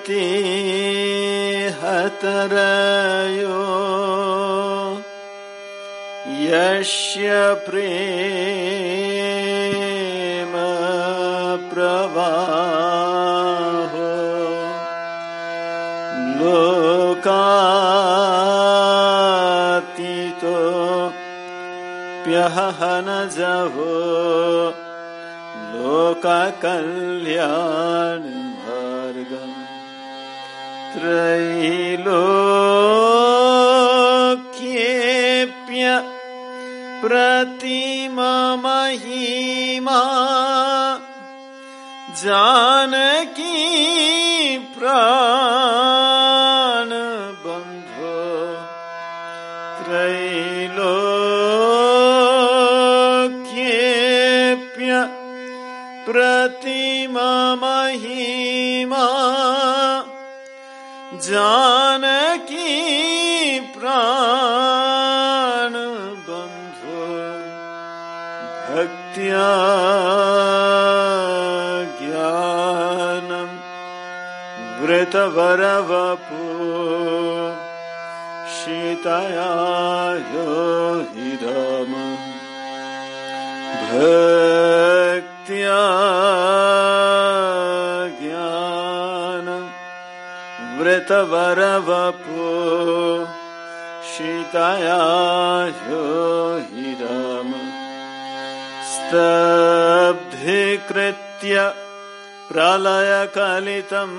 प्रतिहतरयो यस्य प्रेम प्रवाहो। लोकातीतो प्यहनजहो लोककल्याण वरवपु शीतया हि राम भक्त्या ज्ञान। व्रतवरवपु। शीतयो हि राम स्तब्धिकृत्य प्रलयकलितम्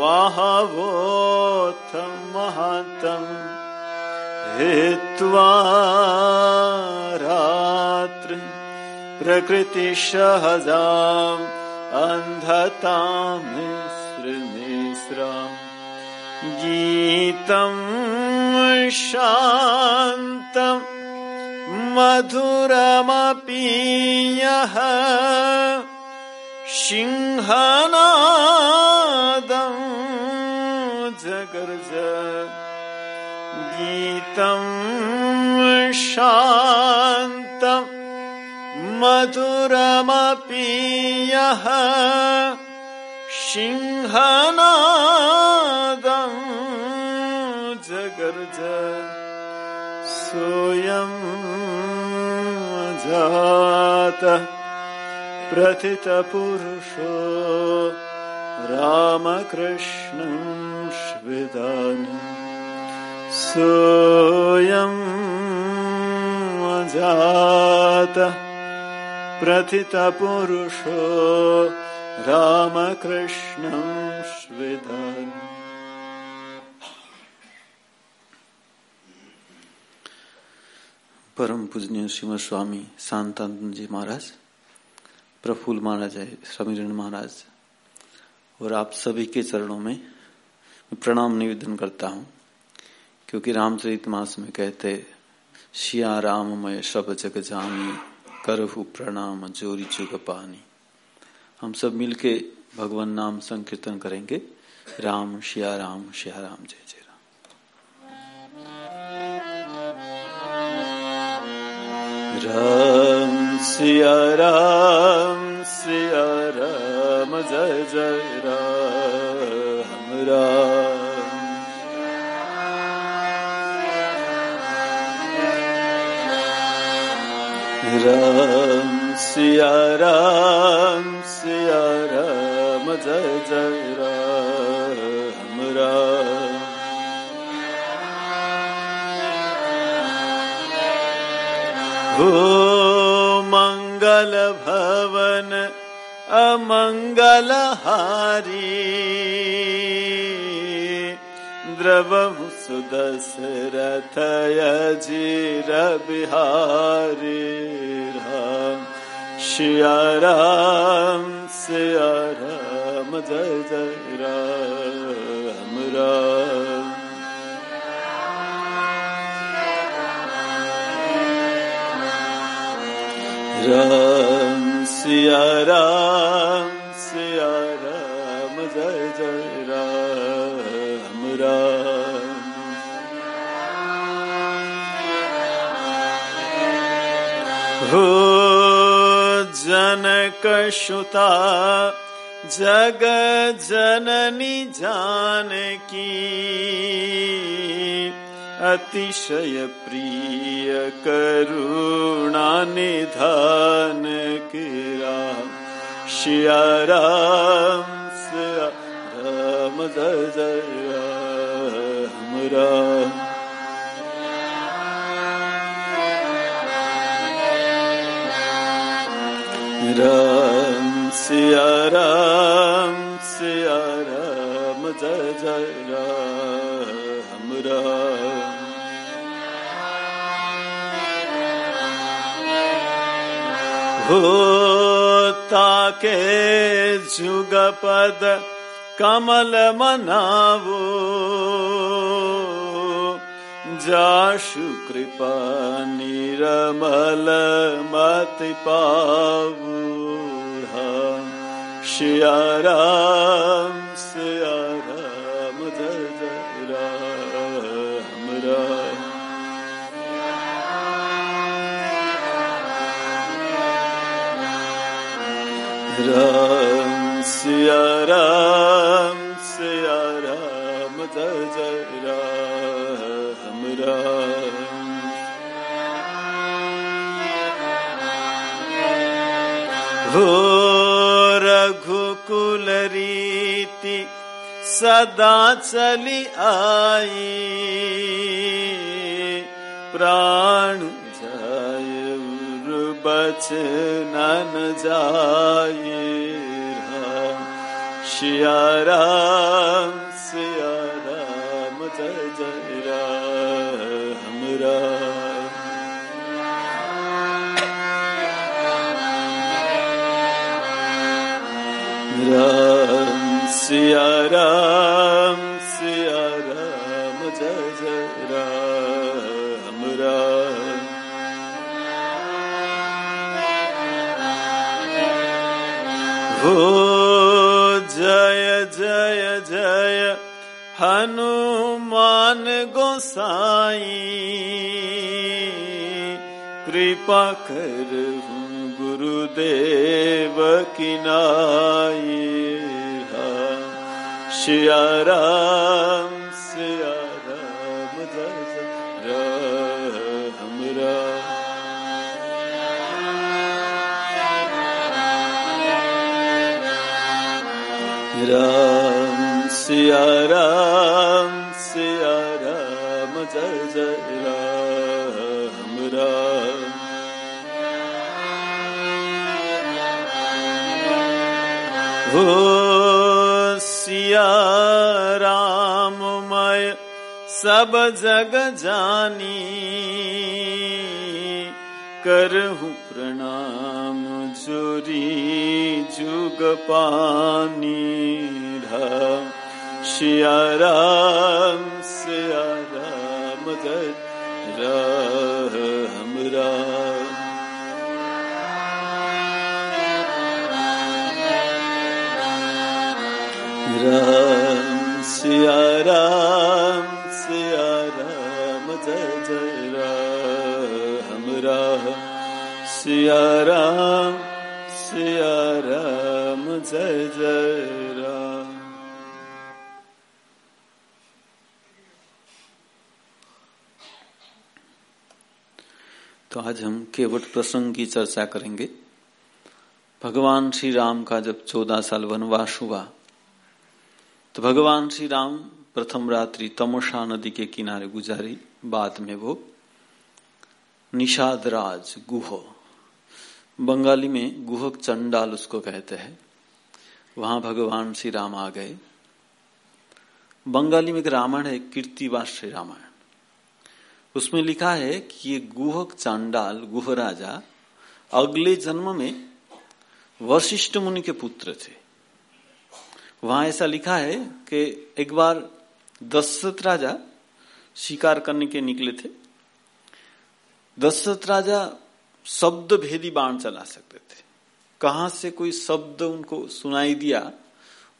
वाहवोत्थं महतम् हित्वा रात्रि प्रकृतिसहजाम् अन्धतां मिश्रमिश्राम् गीतं शान्तम् मधुरमपि यः सिंहनादं जगर्ज गीतं शान्तं मधुरमपि यः जगर्ज सोऽयं जातः प्रथितपुरुषो रामकृष्णं श्विदान सोऽयं जातः प्रथितपुरुषो रामकृष्णं श्विदान परम पूजनीय श्रीमद स्वामी शांतानंद जी महाराज प्रफुल्ल महाराज है समीरण महाराज। और आप सभी के चरणों में प्रणाम निवेदन करता हूँ, क्योंकि रामचरित मास में कहते, शिया राममय सब जग जानी, करहु प्रणाम जोरी चुग पानी। हम सब मिलके भगवान नाम संकीर्तन करेंगे। राम, शिया राम शिया राम, जय जय राम। राम सिया राम सिया राम, जय जय राम राम। राम सिया राम सिया राम, जय जय राम राम। हो मंगल भवन अमंगल हारी द्रवहु सुदशरथ यजीर बिहारी राम शिया राम सिया राम, जय जय राम। राम सिया राम सिया राम, जय जय राम राम। हो जनक सुता, जग जननी जानकी। अतिशय प्रिय करुणा निधान किरा। शिया राम राम, जय जय राम राम। राम सिया राम सिया राम, जय जय होता के जुग पद कमल मनावो। जाशु कृपा निरमल मत पाऊ श्रिया राम। राम सिया राम सिया राम जय जय राम राम हो रघुकुल रीति सदा चली आई प्राण जाय बचन जाए श्रिया राम श्रिया राम जय जय राम राम। राम सिया राम। हनुमान गोसाई कृपा कर गुरुदेव की नाई। राम श्रिया सब जग जानी, करहूँ प्रणाम जोरी जुग पानी। राम श्रिया राम श्रिया राम, जय राम। राम राम राम जय जय राम तो आज हम केवट प्रसंग की चर्चा करेंगे। भगवान श्री राम का जब चौदह साल वनवास हुआ तो भगवान श्री राम प्रथम रात्रि तमोशा नदी के किनारे गुजारी। बाद में वो निषाद राज गुह, बंगाली में गुहक चंडाल उसको कहते हैं। वहाँ भगवान श्री राम आ गए। बंगाली में एक रामायण है, कीर्तिवास श्री रामायण। उसमें लिखा है कि ये गुहक चांडाल गुह राजा अगले जन्म में वशिष्ठ मुनि के पुत्र थे। वहाँ ऐसा लिखा है कि एक बार दशरथ राजा शिकार करने के निकले थे। दशरथ राजा शब्द भेदी बाण चला सकते थे। कहा से कोई शब्द उनको सुनाई दिया,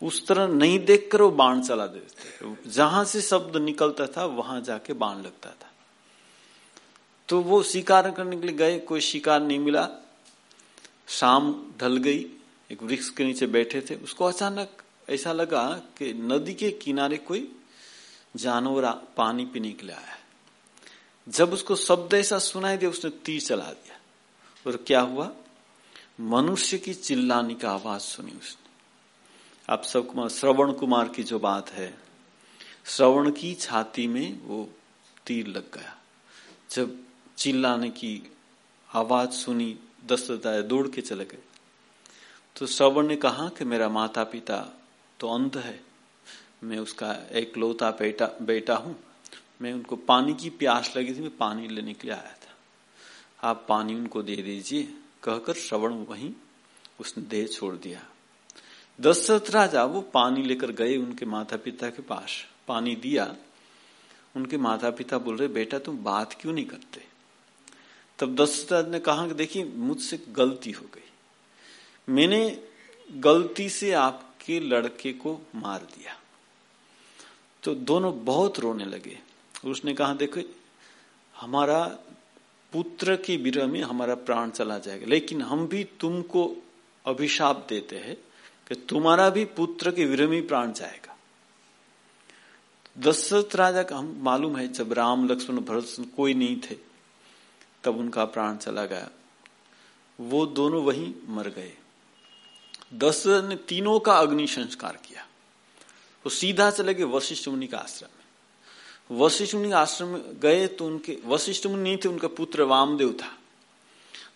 उस तरह नहीं देखकर वो बाण चला देते जहाँ से शब्द निकलता था, वहाँ जाके बाण लगता था। तो वो शिकार करने के लिए गए, कोई शिकार नहीं मिला। शाम ढल गई, एक वृक्ष के नीचे बैठे थे। उसको अचानक ऐसा लगा कि नदी के किनारे कोई जानवर पानी पीने के लिए आया जब उसको शब्द ऐसा सुनाई दिया, उसने तीर चला दिया। और क्या हुआ? मनुष्य की चिल्लाने का आवाज़ सुनी उसने। आप सब कुमार श्रवण कुमार की जो बात है, श्रवण की छाती में वो तीर लग गया। जब चिल्लाने की आवाज़ सुनी दस्तदाय दौड़ के चले गए। तो श्रवण ने कहा कि मेरा माता पिता तो अंध है। मैं उसका एक लौता बेटा बेटा हूँ। मैं उनको पानी की प्यास लगी थी, मैं पानी लेने के लिए आया था। आप पानी उनको दे दीजिए। कहकर श्रवण वहीं उसने देह छोड़ दिया। दशरथ राजा वो पानी लेकर गए उनके माता पिता के पास। पानी दिया। उनके माता पिता बोल रहे, बेटा, तुम बात क्यों नहीं करते? तब दशरथ राज ने कहा कि देखिए, मुझसे गलती हो गई। मैंने गलती से आपके लड़के को मार दिया। तो दोनों बहुत रोने लगे। उसने कहा, देखो, हमारा पुत्र की विरह में हमारा प्राण चला जाएगा। लेकिन हम भी तुमको अभिशाप देते हैं कि तुम्हारा भी पुत्र के विरह में प्राण जाएगा। दशरथ राजा का हम मालूम है, जब राम, लक्ष्मण भरत कोई नहीं थे, तब उनका प्राण चला गया। वो दोनों वहीं मर गए। दशरथ ने तीनों का अग्नि संस्कार किया। वो सीधा चले गए वशिष्ठ मुनि का आश्रम। वशिष्ठ मुनि आश्रम गए तो उनके, वशिष्ठ मुनि नहीं थे, उनका पुत्र वामदेव था।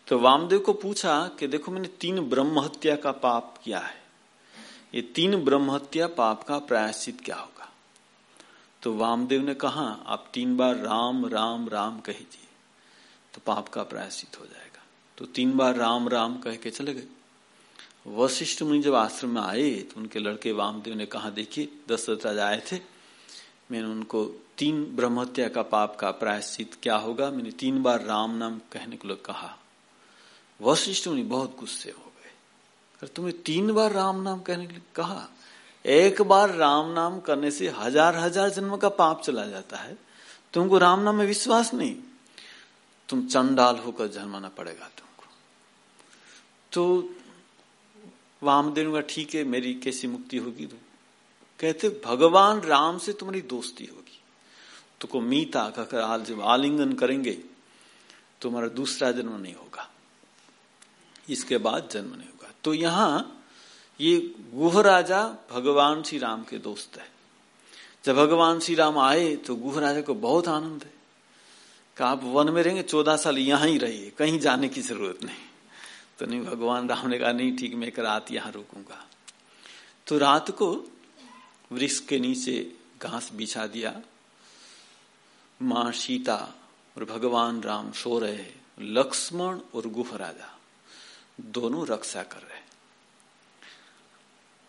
तो वामदेव को पूछा कि देखो मैंने तीन ब्रह्म हत्या का पाप किया है। ये तीन ब्रह्म हत्या पाप का प्रायश्चित क्या होगा? तो वामदेव ने कहा, आप तीन बार राम राम राम कहीजिए तो पाप का प्रायश्चित हो जाएगा। तो तीन बार राम राम कह के चले गए। वशिष्ठ मुनि जब आश्रम में आए तो उनके लड़के वामदेव ने कहा, देखिए, दशरथ राजा आए थे मैंने उनको तीन ब्रह्मत्या का पाप का प्रायश्चित क्या होगा? मैंने तीन बार राम नाम कहने को कहा। वशिष्ठ मुनि बहुत गुस्से हो गए। तुम्हें तीन बार राम नाम कहने के लिए कहा? एक बार राम नाम करने से हज़ार हज़ार जन्म का पाप चला जाता है। तुमको राम नाम में विश्वास नहीं। तुम चंडाल होकर जन्माना पड़ेगा तुमको। तो वामदेव का ठीक है, मेरी कैसी मुक्ति होगी तो कहते, भगवान राम से तुम्हारी दोस्ती होगी। तुमको मीता कहकर आल जब आलिंगन करेंगे, तुम्हारा दूसरा जन्म नहीं होगा। इसके बाद जन्म नहीं होगा। तो यहाँ ये गुह राजा भगवान श्री राम के दोस्त है। जब भगवान श्री राम आए तो गुह राजा को बहुत आनंद है। कि आप वन में रहेंगे, चौदह साल यहाँ ही रहिए, कहीं जाने की ज़रूरत नहीं। तो नहीं, भगवान राम ने कहा, नहीं, ठीक, मैं एक रात यहाँ रुकूँगा। तो रात को वृक्ष के नीचे घास बिछा दिया। माँ सीता और भगवान राम सो रहे, लक्ष्मण और गुह राजा दोनों रक्षा कर रहे।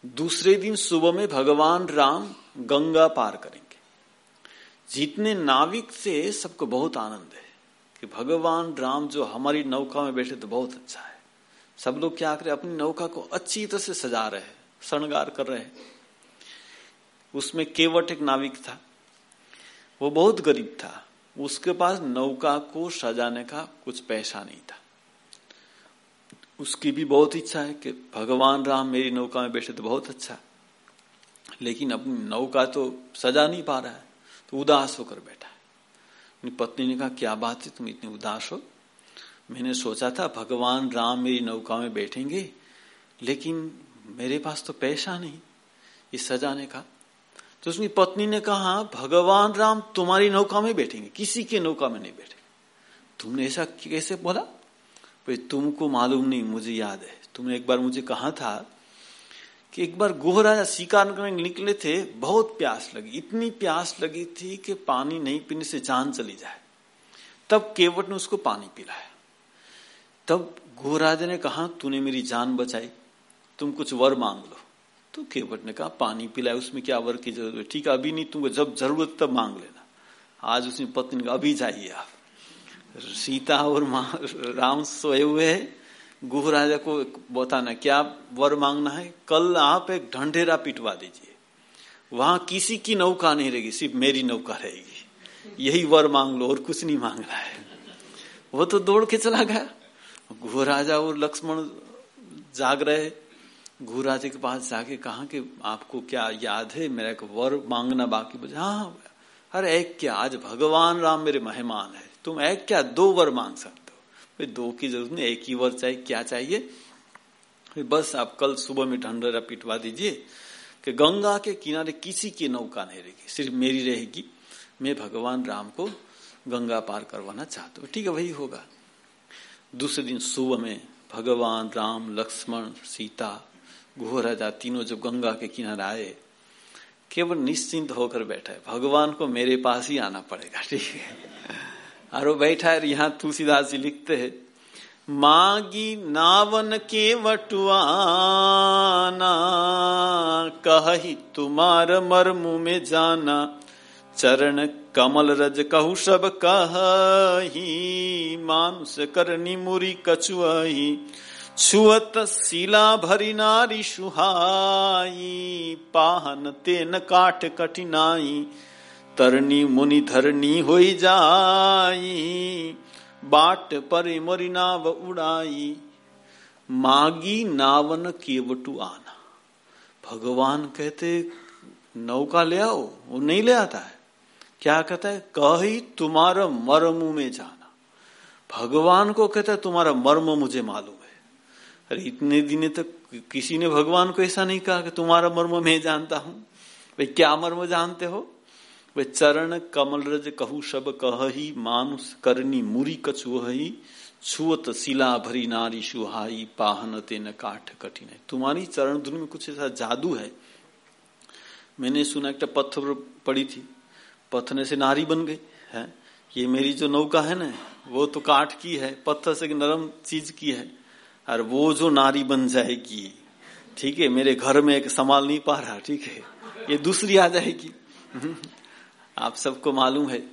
दूसरे दिन सुबह में भगवान राम गंगा पार करेंगे। जितने नाविक से सबको बहुत आनंद है कि भगवान राम जो हमारी नौका में बैठे तो बहुत अच्छा है। सब लोग क्या करें, अपनी नौका को अच्छी तरह से सजा रहे हैं श्रृंगार कर रहे हैं। उसमें केवट एक नाविक था। वो बहुत गरीब था। उसके पास नौका को सजाने का कुछ पैसा नहीं था। उसकी भी बहुत इच्छा है कि भगवान राम मेरी नौका में बैठे तो बहुत अच्छा। लेकिन अपनी नौका तो सजा नहीं पा रहा है तो उदास होकर बैठा है। पत्नी ने कहा, क्या बात है, तुम इतनी उदास हो? मैंने सोचा था, भगवान राम मेरी नौका में बैठेंगे, लेकिन मेरे पास तो पैसा नहीं इस सजाने का। तो उसकी पत्नी ने कहा, भगवान राम तुम्हारी नौका में बैठेंगे, किसी के नौका में नहीं बैठेंगे। तुमने ऐसा कैसे बोला? भाई, तुमको मालूम नहीं, मुझे याद है। तुमने एक बार मुझे कहा था कि एक बार गोह राजा शिकार करने निकले थे, बहुत प्यास लगी, इतनी प्यास लगी थी कि पानी नहीं पीने से जान चली जाए। तब केवट ने उसको पानी पिलाया। तब गोराज ने कहा, तूने मेरी जान बचाई, तुम कुछ वर मांग लो। तो केवट ने कहा, पानी पिलाए, उसमें क्या वर की ज़रूरत है? ठीक है, अभी नहीं, तुमको जब ज़रूरत तब मांग लेना। आज उसने पत्नी कहा, अभी जाइए आप। सीता और राम सोए हुए है। गुह राजा को बताना, क्या वर मांगना है? कल आप एक ढंढेरा पिटवा दीजिए। वहाँ किसी की नौका नहीं रहेगी, सिर्फ़ मेरी नौका रहेगी। यही वर मांग लो और कुछ नहीं मांग रहा है। वो तो दौड़ के चला गया। गुह राजा और लक्ष्मण जाग रहे घूरा जी के पास जाके कहा कि आपको क्या याद है? मेरा एक वर मांगना बाकी बचा। हाँ अरे एक क्या? आज भगवान राम मेरे मेहमान है। तुम एक क्या? दो वर मांग सकते हो। दो की ज़रूरत नहीं, एक ही वर चाहिए, क्या चाहिए? बस आप कल सुबह में ढंडरा पिटवा दीजिए कि गंगा के किनारे किसी की नौका नहीं रहेगी, सिर्फ़ मेरी रहेगी। मैं भगवान राम को गंगा पार करवाना चाहता हूँ। ठीक है, वही होगा। दूसरे दिन सुबह में भगवान राम, लक्ष्मण, सीता घोराजा तीनों जब गंगा के किनारे आए, केवल निश्चिंत होकर बैठा है। भगवान को मेरे पास ही आना पड़ेगा, ठीक है? और वो बैठा है यहाँ तुलसीदास जी लिखते हैं, मागी नावन के वटुआना, कही तुम्हार मर्मु में जाना, चरण कमल रज कहु सब कही, मानुष करनी मुरी कछुआई छुअत शिला भरी नारी सुहाई, पाहन तेन काठ कठिनाई तरनी मुनि धरनी हो जाई, बाट पर मरी नाव उड़ाई। मागी नावन केवटू आना। भगवान कहते, नौका ले आओ, वो नहीं ले आता है। क्या कहता है? कही तुम्हारा मर्म में जाना। भगवान को कहता है, तुम्हारा मर्म मुझे मालूम अरे, इतने दिन तक किसी ने भगवान को ऐसा नहीं कहा कि तुम्हारा मर्म मैं जानता हूँ। भाई, क्या मर्म जानते हो? वे चरण कमल रज कहू सब कह ही मानुष करनी मुरी कछुही छुअत शिला भरी नारी सुहाई, पाहन तेन काठ कठिन है तुम्हारी चरण धुन में कुछ ऐसा जादू है? मैंने सुना एक पत्थर पड़ी थी पत्थने से नारी बन गई, है? ये मेरी जो नौका है ना, वो तो काठ की है, पत्थर से नरम चीज़ की है। और वो जो नारी बन जाएगी ठीक है मेरे घर में एक संभाल नहीं पा रहा ठीक है ये दूसरी आ जाएगी। आप सबको मालूम है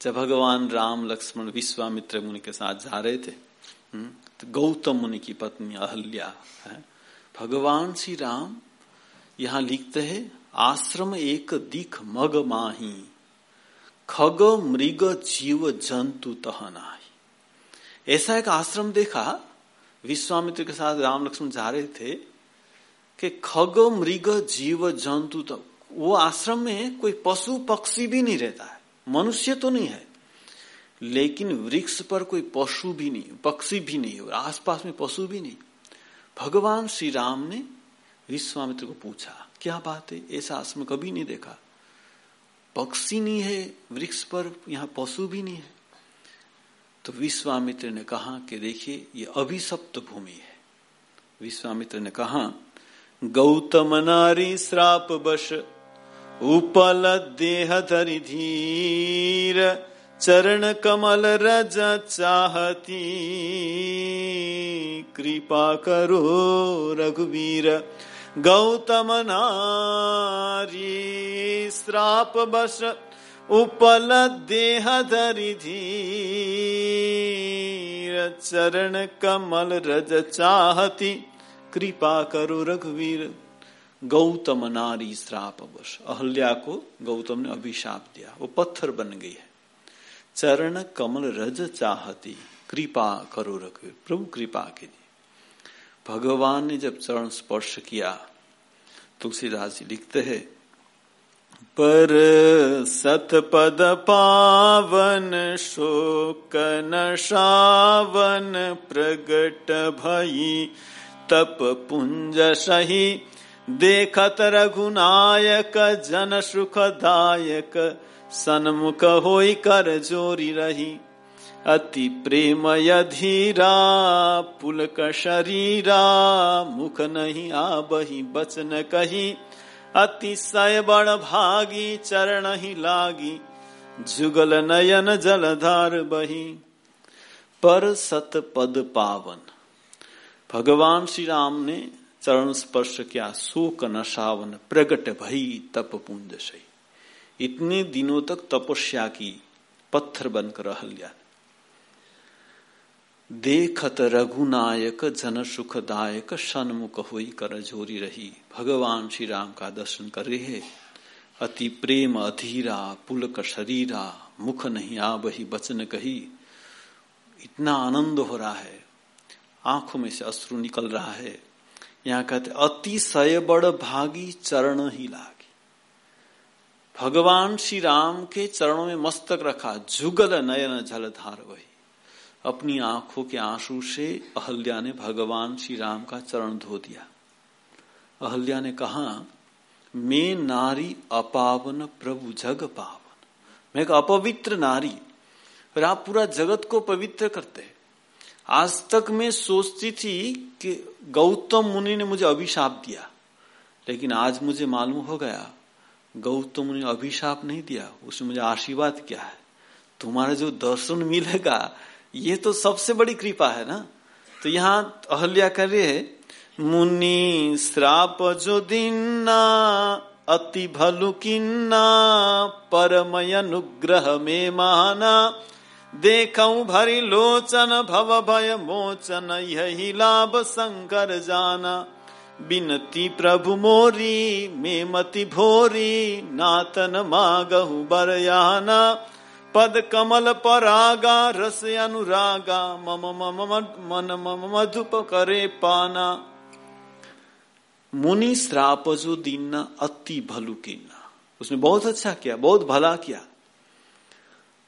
जब भगवान राम लक्ष्मण विश्वामित्र मुनि के साथ जा रहे थे हम्म, तो गौतम मुनि की पत्नी अहल्या है भगवान श्री राम यहाँ लिखते हैं आश्रम एक दिख मग माही खग मृग जीव जंतु तहनाही ऐसा एक आश्रम देखा विश्वामित्र के साथ राम लक्ष्मण जा रहे थे कि खग, मृग, जीव, जंतु तो वो आश्रम में कोई पशु, पक्षी भी नहीं रहता है। मनुष्य तो नहीं है। लेकिन वृक्ष पर कोई पशु भी नहीं, पक्षी भी नहीं, और आसपास में पशु भी नहीं। भगवान श्री राम ने विश्वामित्र को पूछा, क्या बात है? ऐसा आश्रम कभी नहीं देखा? पक्षी नहीं है, वृक्ष पर यहाँ पशु भी नहीं है। तो विश्वामित्र ने कहा कि देखिए, ये अभिशप्त भूमि है। विश्वामित्र ने कहा, गौतम नारी श्राप बश, उपल देह धरि धीर, चरण कमल रज चाहती, कृपा करो रघुवीर। गौतम नारी श्राप बस उपल देह धरि चरण कमल रज चाहती, कृपा करो रघुवीर। गौतम नारी श्राप वश। अहल्या को गौतम ने अभिशाप दिया। वो पत्थर बन गई है। चरण कमल रज चाहती, कृपा करो रघुवीर। प्रभु कृपा कीजिए भगवान ने जब चरण स्पर्श किया, तुलसीदास जी लिखते हैं पर सतपद पावन शोक नशावन प्रगट भई, तप पुंज सही, देखत रघुनायक जन सुखदायक, सन्मुख होई कर जोरी रही। अति प्रेम यधीरा, पुलक शरीरा, मुख नहीं बही बचन कही। अतिशय बड़ भागी, चरण ही लागी। जुगल नयन जलधार बही। पर सत पद पावन। भगवान श्री राम ने चरण स्पर्श किया, शोक नशावन, प्रगट भई तप पुंज सही। इतने दिनों तक तपस्या की, पत्थर बनकर हल्या देखत रघुनायक जन सुखदायक सन्मुख हुई कर जोरी रही। भगवान श्री राम का दर्शन कर रहे। अति प्रेम अधीरा, पुलक शरीरा, मुख नहीं आ बही बचन कही। इतना आनंद हो रहा है। आँखों में से अश्रु निकल रहा है। यहाँ कहते अतिशय बड़ भागी चरण ही लागी। भगवान श्री राम के चरणों में मस्तक रखा, जुगल नयन जलधार वही। अपनी आँखों के आँसू से अहल्या ने भगवान श्री राम का चरण धो दिया। अहल्या ने कहा, मैं नारी अपावन प्रभु जग पावन। मैं एक अपवित्र नारी और आप पूरा जगत को पवित्र करते हैं। आज तक मैं सोचती थी कि गौतम मुनि ने मुझे अभिशाप दिया, लेकिन आज मुझे मालूम हो गया, गौतम मुनि अभिशाप नहीं दिया, उसने मुझे आशीर्वाद किया है। तुम्हारा जो दर्शन मिलेगा ये तो सबसे बड़ी कृपा है ना? तो यहाँ अहल्या कर रहे है मुनि श्राप जो दिन्ना, अति भलु किन्ना, परमय अनुग्रह में माना। देखऊ भरी लोचन, भव भय मोचन, यही लाभ शंकर जाना। बिनती प्रभु मोरी में मति भोरी, नातन मागहु बरयाना। पद कमल परागा, रस अनुरागा, मम मम मन मम मधुप करे पाना। मुनि श्राप जो दीना अति भलु कीना उसने बहुत अच्छा किया, बहुत भला किया।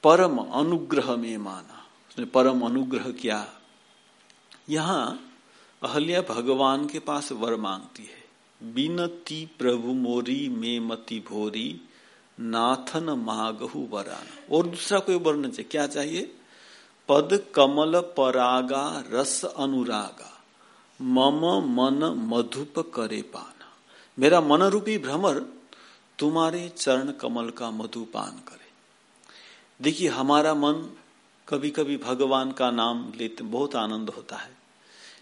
परम अनुग्रह में माना। उसने परम अनुग्रह किया। यहाँ अहल्या भगवान के पास वर मांगती है। बिनती प्रभु मोरी में मति भोरी नाथन मागहु वरान। और दूसरा कोई वर्ण चाहिए? क्या चाहिए? पद कमल परागा रस अनुरागा। मम मन मधुप करे पाना। मेरा मन रूपी भ्रमर तुम्हारे चरण कमल का मधुपान करे। देखिए, हमारा मन कभी कभी भगवान का नाम लेते, बहुत आनंद होता है।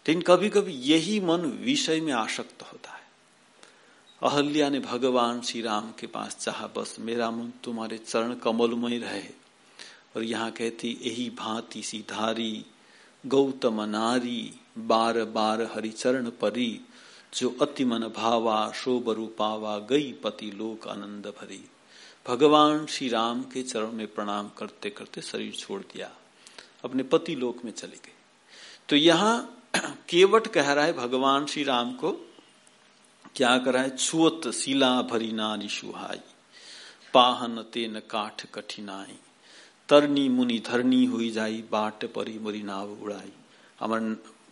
लेकिन कभी कभी यही मन विषय में आसक्त होता है। अहल्या ने भगवान श्री राम के पास चाहा, बस मेरा मन तुम्हारे चरण कमल कमलमय रहे। और यहाँ कहती यही भांति सी धारी गौतम नारी बार बार हरिचरण परी, जो अति मन भावा, शोभ रूपावा, गई पति लोक आनंद भरी। भगवान श्री राम के चरण में प्रणाम करते करते शरीर छोड़ दिया, अपने पति लोक में चले गए। तो यहाँ केवट कह रहा है भगवान श्री राम को क्या कराए? छुअत शिला भरी नारी सुहाई, पाहन तेन काठ कठिनाई। तरनी मुनि धरनी हुई जाई, बाट परी मोरी नाव उड़ाई। हमार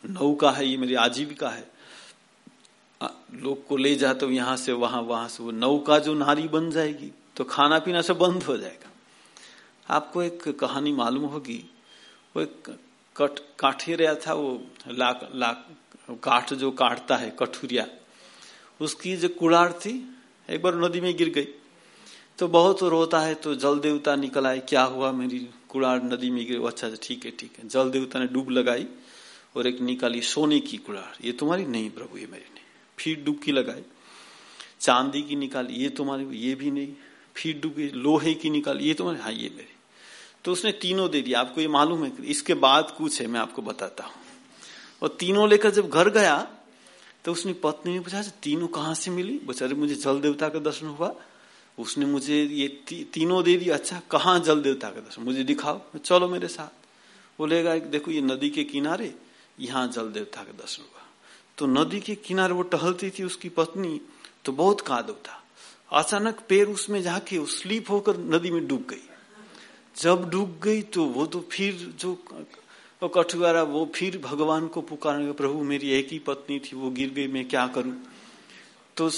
नौका है, ये मेरी आजीविका है। लोग को ले जाते तो यहाँ से, वहाँ वहाँ से वो नौका जो नारी बन जाएगी तो खाना पीना से बंद हो जाएगा। आपको एक कहानी मालूम होगी, वो एक कट, काठेरिया था, वो लाख लाख, काठ जो काटता है, कठुरिया। उसकी जो कुड़ार थी, एक बार नदी में गिर गई। तो बहुत रोता है तो जल देवता निकल आए, क्या हुआ मेरी कुड़ार नदी में गिर? अच्छा ठीक है ठीक है। जल देवता ने डूब लगाई और एक निकाली सोने की कुड़ार। ये तुम्हारी नहीं प्रभु, ये मेरी नहीं फिर डुबकी लगाई, चांदी की निकाली, ये तुम्हारी, ये भी नहीं। फिर डुबकी, लोहे की निकाली, ये तुम्हारी हाँ ये मेरी। तो उसने तीनों दे दिया। आपको ये मालूम है, इसके बाद कुछ है, मैं आपको बताता हूँ। और तीनों लेकर जब घर गया तो उसने पत्नी ने पूछा तीनों कहाँ से मिली? बेचारे मुझे जल देवता का दर्शन हुआ। उसने मुझे ये ती, तीनों दे दिया अच्छा कहाँ जल देवता का दर्शन? मुझे दिखाओ चलो मेरे साथ। बोलेगा देखो ये नदी के किनारे यहाँ जल देवता का दर्शन हुआ। तो नदी के किनारे वो टहलती थी उसकी पत्नी तो बहुत कादव था। अचानक पैर उसमें जाके स्लीप होकर नदी में डूब गई। जब डूब गई तो वो तो फिर जो और कठुआरा वो फिर भगवान को पुकारने प्रभु मेरी एक ही पत्नी थी, वो गिर गई, मैं क्या करूँ? तो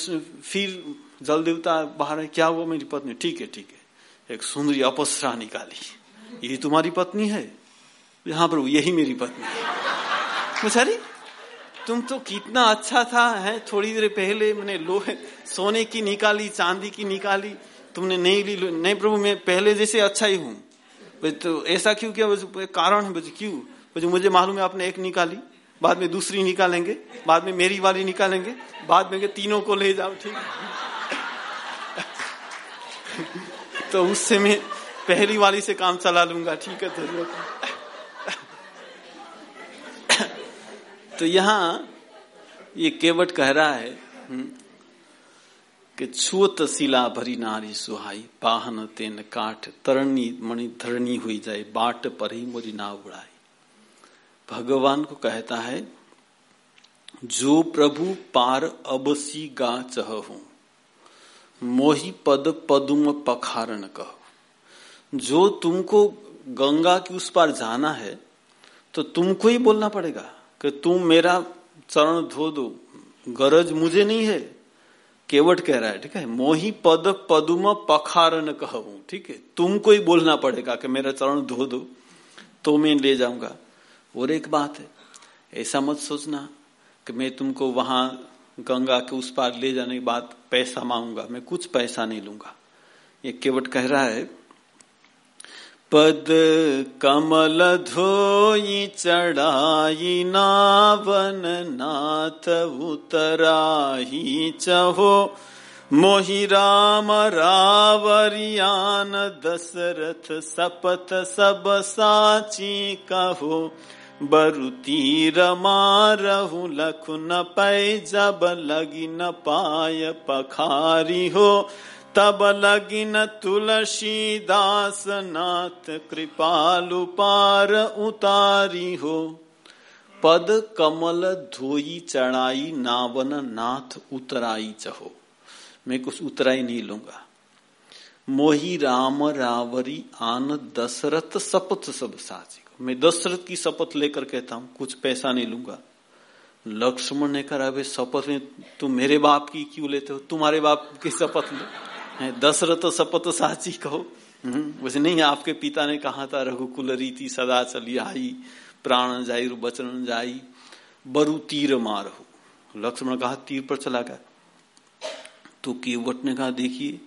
फिर जल देवता बाहर क्या हुआ मेरी पत्नी? ठीक है ठीक है। एक सुंदरी अपसरा निकाली। ये तुम्हारी पत्नी है? हाँ प्रभु, यही मेरी पत्नी है। तुम तो कितना अच्छा था, है? थोड़ी देर पहले मैंने लोहे, सोने की निकाली, चांदी की निकाली, तुमने नहीं ली, नहीं प्रभु, मैं पहले जैसे अच्छा ही हूँ। तो ऐसा क्यों किया? कारण है क्यों? तो मुझे मालूम है आपने एक निकाली बाद में दूसरी निकालेंगे बाद में मेरी वाली निकालेंगे बाद में तीनों को ले जाओ ठीक तो उससे मैं पहली वाली से काम चला लूँगा ठीक है ज़रूरत तो यहाँ ये केवट कह रहा है हम्म, कि छुअत शिला भरी नारी सुहाई पाहन तेन काठ तरणी मणि धरणी हुई जाए बाट पर ही मोरी ना उड़ाई भगवान को कहता है, जो प्रभु पार अबसी गा चह मोही पद पदुम पखारन कह। जो तुमको गंगा की उस पार जाना है तो तुमको ही बोलना पड़ेगा कि तुम मेरा चरण धो दो। गरज मुझे नहीं है, केवट कह रहा है, ठीक है? मोही पद पदुम पखारन कहूँ, ठीक है? तुमको ही बोलना पड़ेगा कि मेरा चरण धो दो तो मैं ले जाऊँगा। और एक बात है, ऐसा मत सोचना कि मैं तुमको वहाँ गंगा के उस पार ले जाने के बाद पैसा मांगूँगा, मैं कुछ पैसा नहीं लूँगा। ये केवट कह रहा है, पद कमल धोई चढ़ाई नावन नाथ उतराही चहो, मोहि राम रावरियान दशरथ सपथ सब साची कहो। बरु तीर मारहु लखु न पै जब लगी न पाय पखारी हो, तब लगी न तुलसी दास नाथ कृपालु पार उतारी हो। पद कमल धोई चढ़ाई नावन नाथ उतराई चहो। मैं कुछ उतराई नहीं लूँगा। मोही राम रावरी आन दशरथ सपथ सब साची मैं दशरथ की शपथ लेकर कहता हूँ कुछ पैसा नहीं लूँगा। लक्ष्मण ने कहा अबे शपथ में तुम मेरे बाप की क्यों लेते हो? तुम्हारे बाप की शपथ लो। दशरथ शपथ साची कहो। हम्म, वैसे नहीं आपके पिता ने कहा था रघुकुल रीति सदा चली आई प्राण जाई बचन जाई बरु तीर मारो लक्ष्मण कहा तीर पर चला गया। तो केवट ने कहा देखिए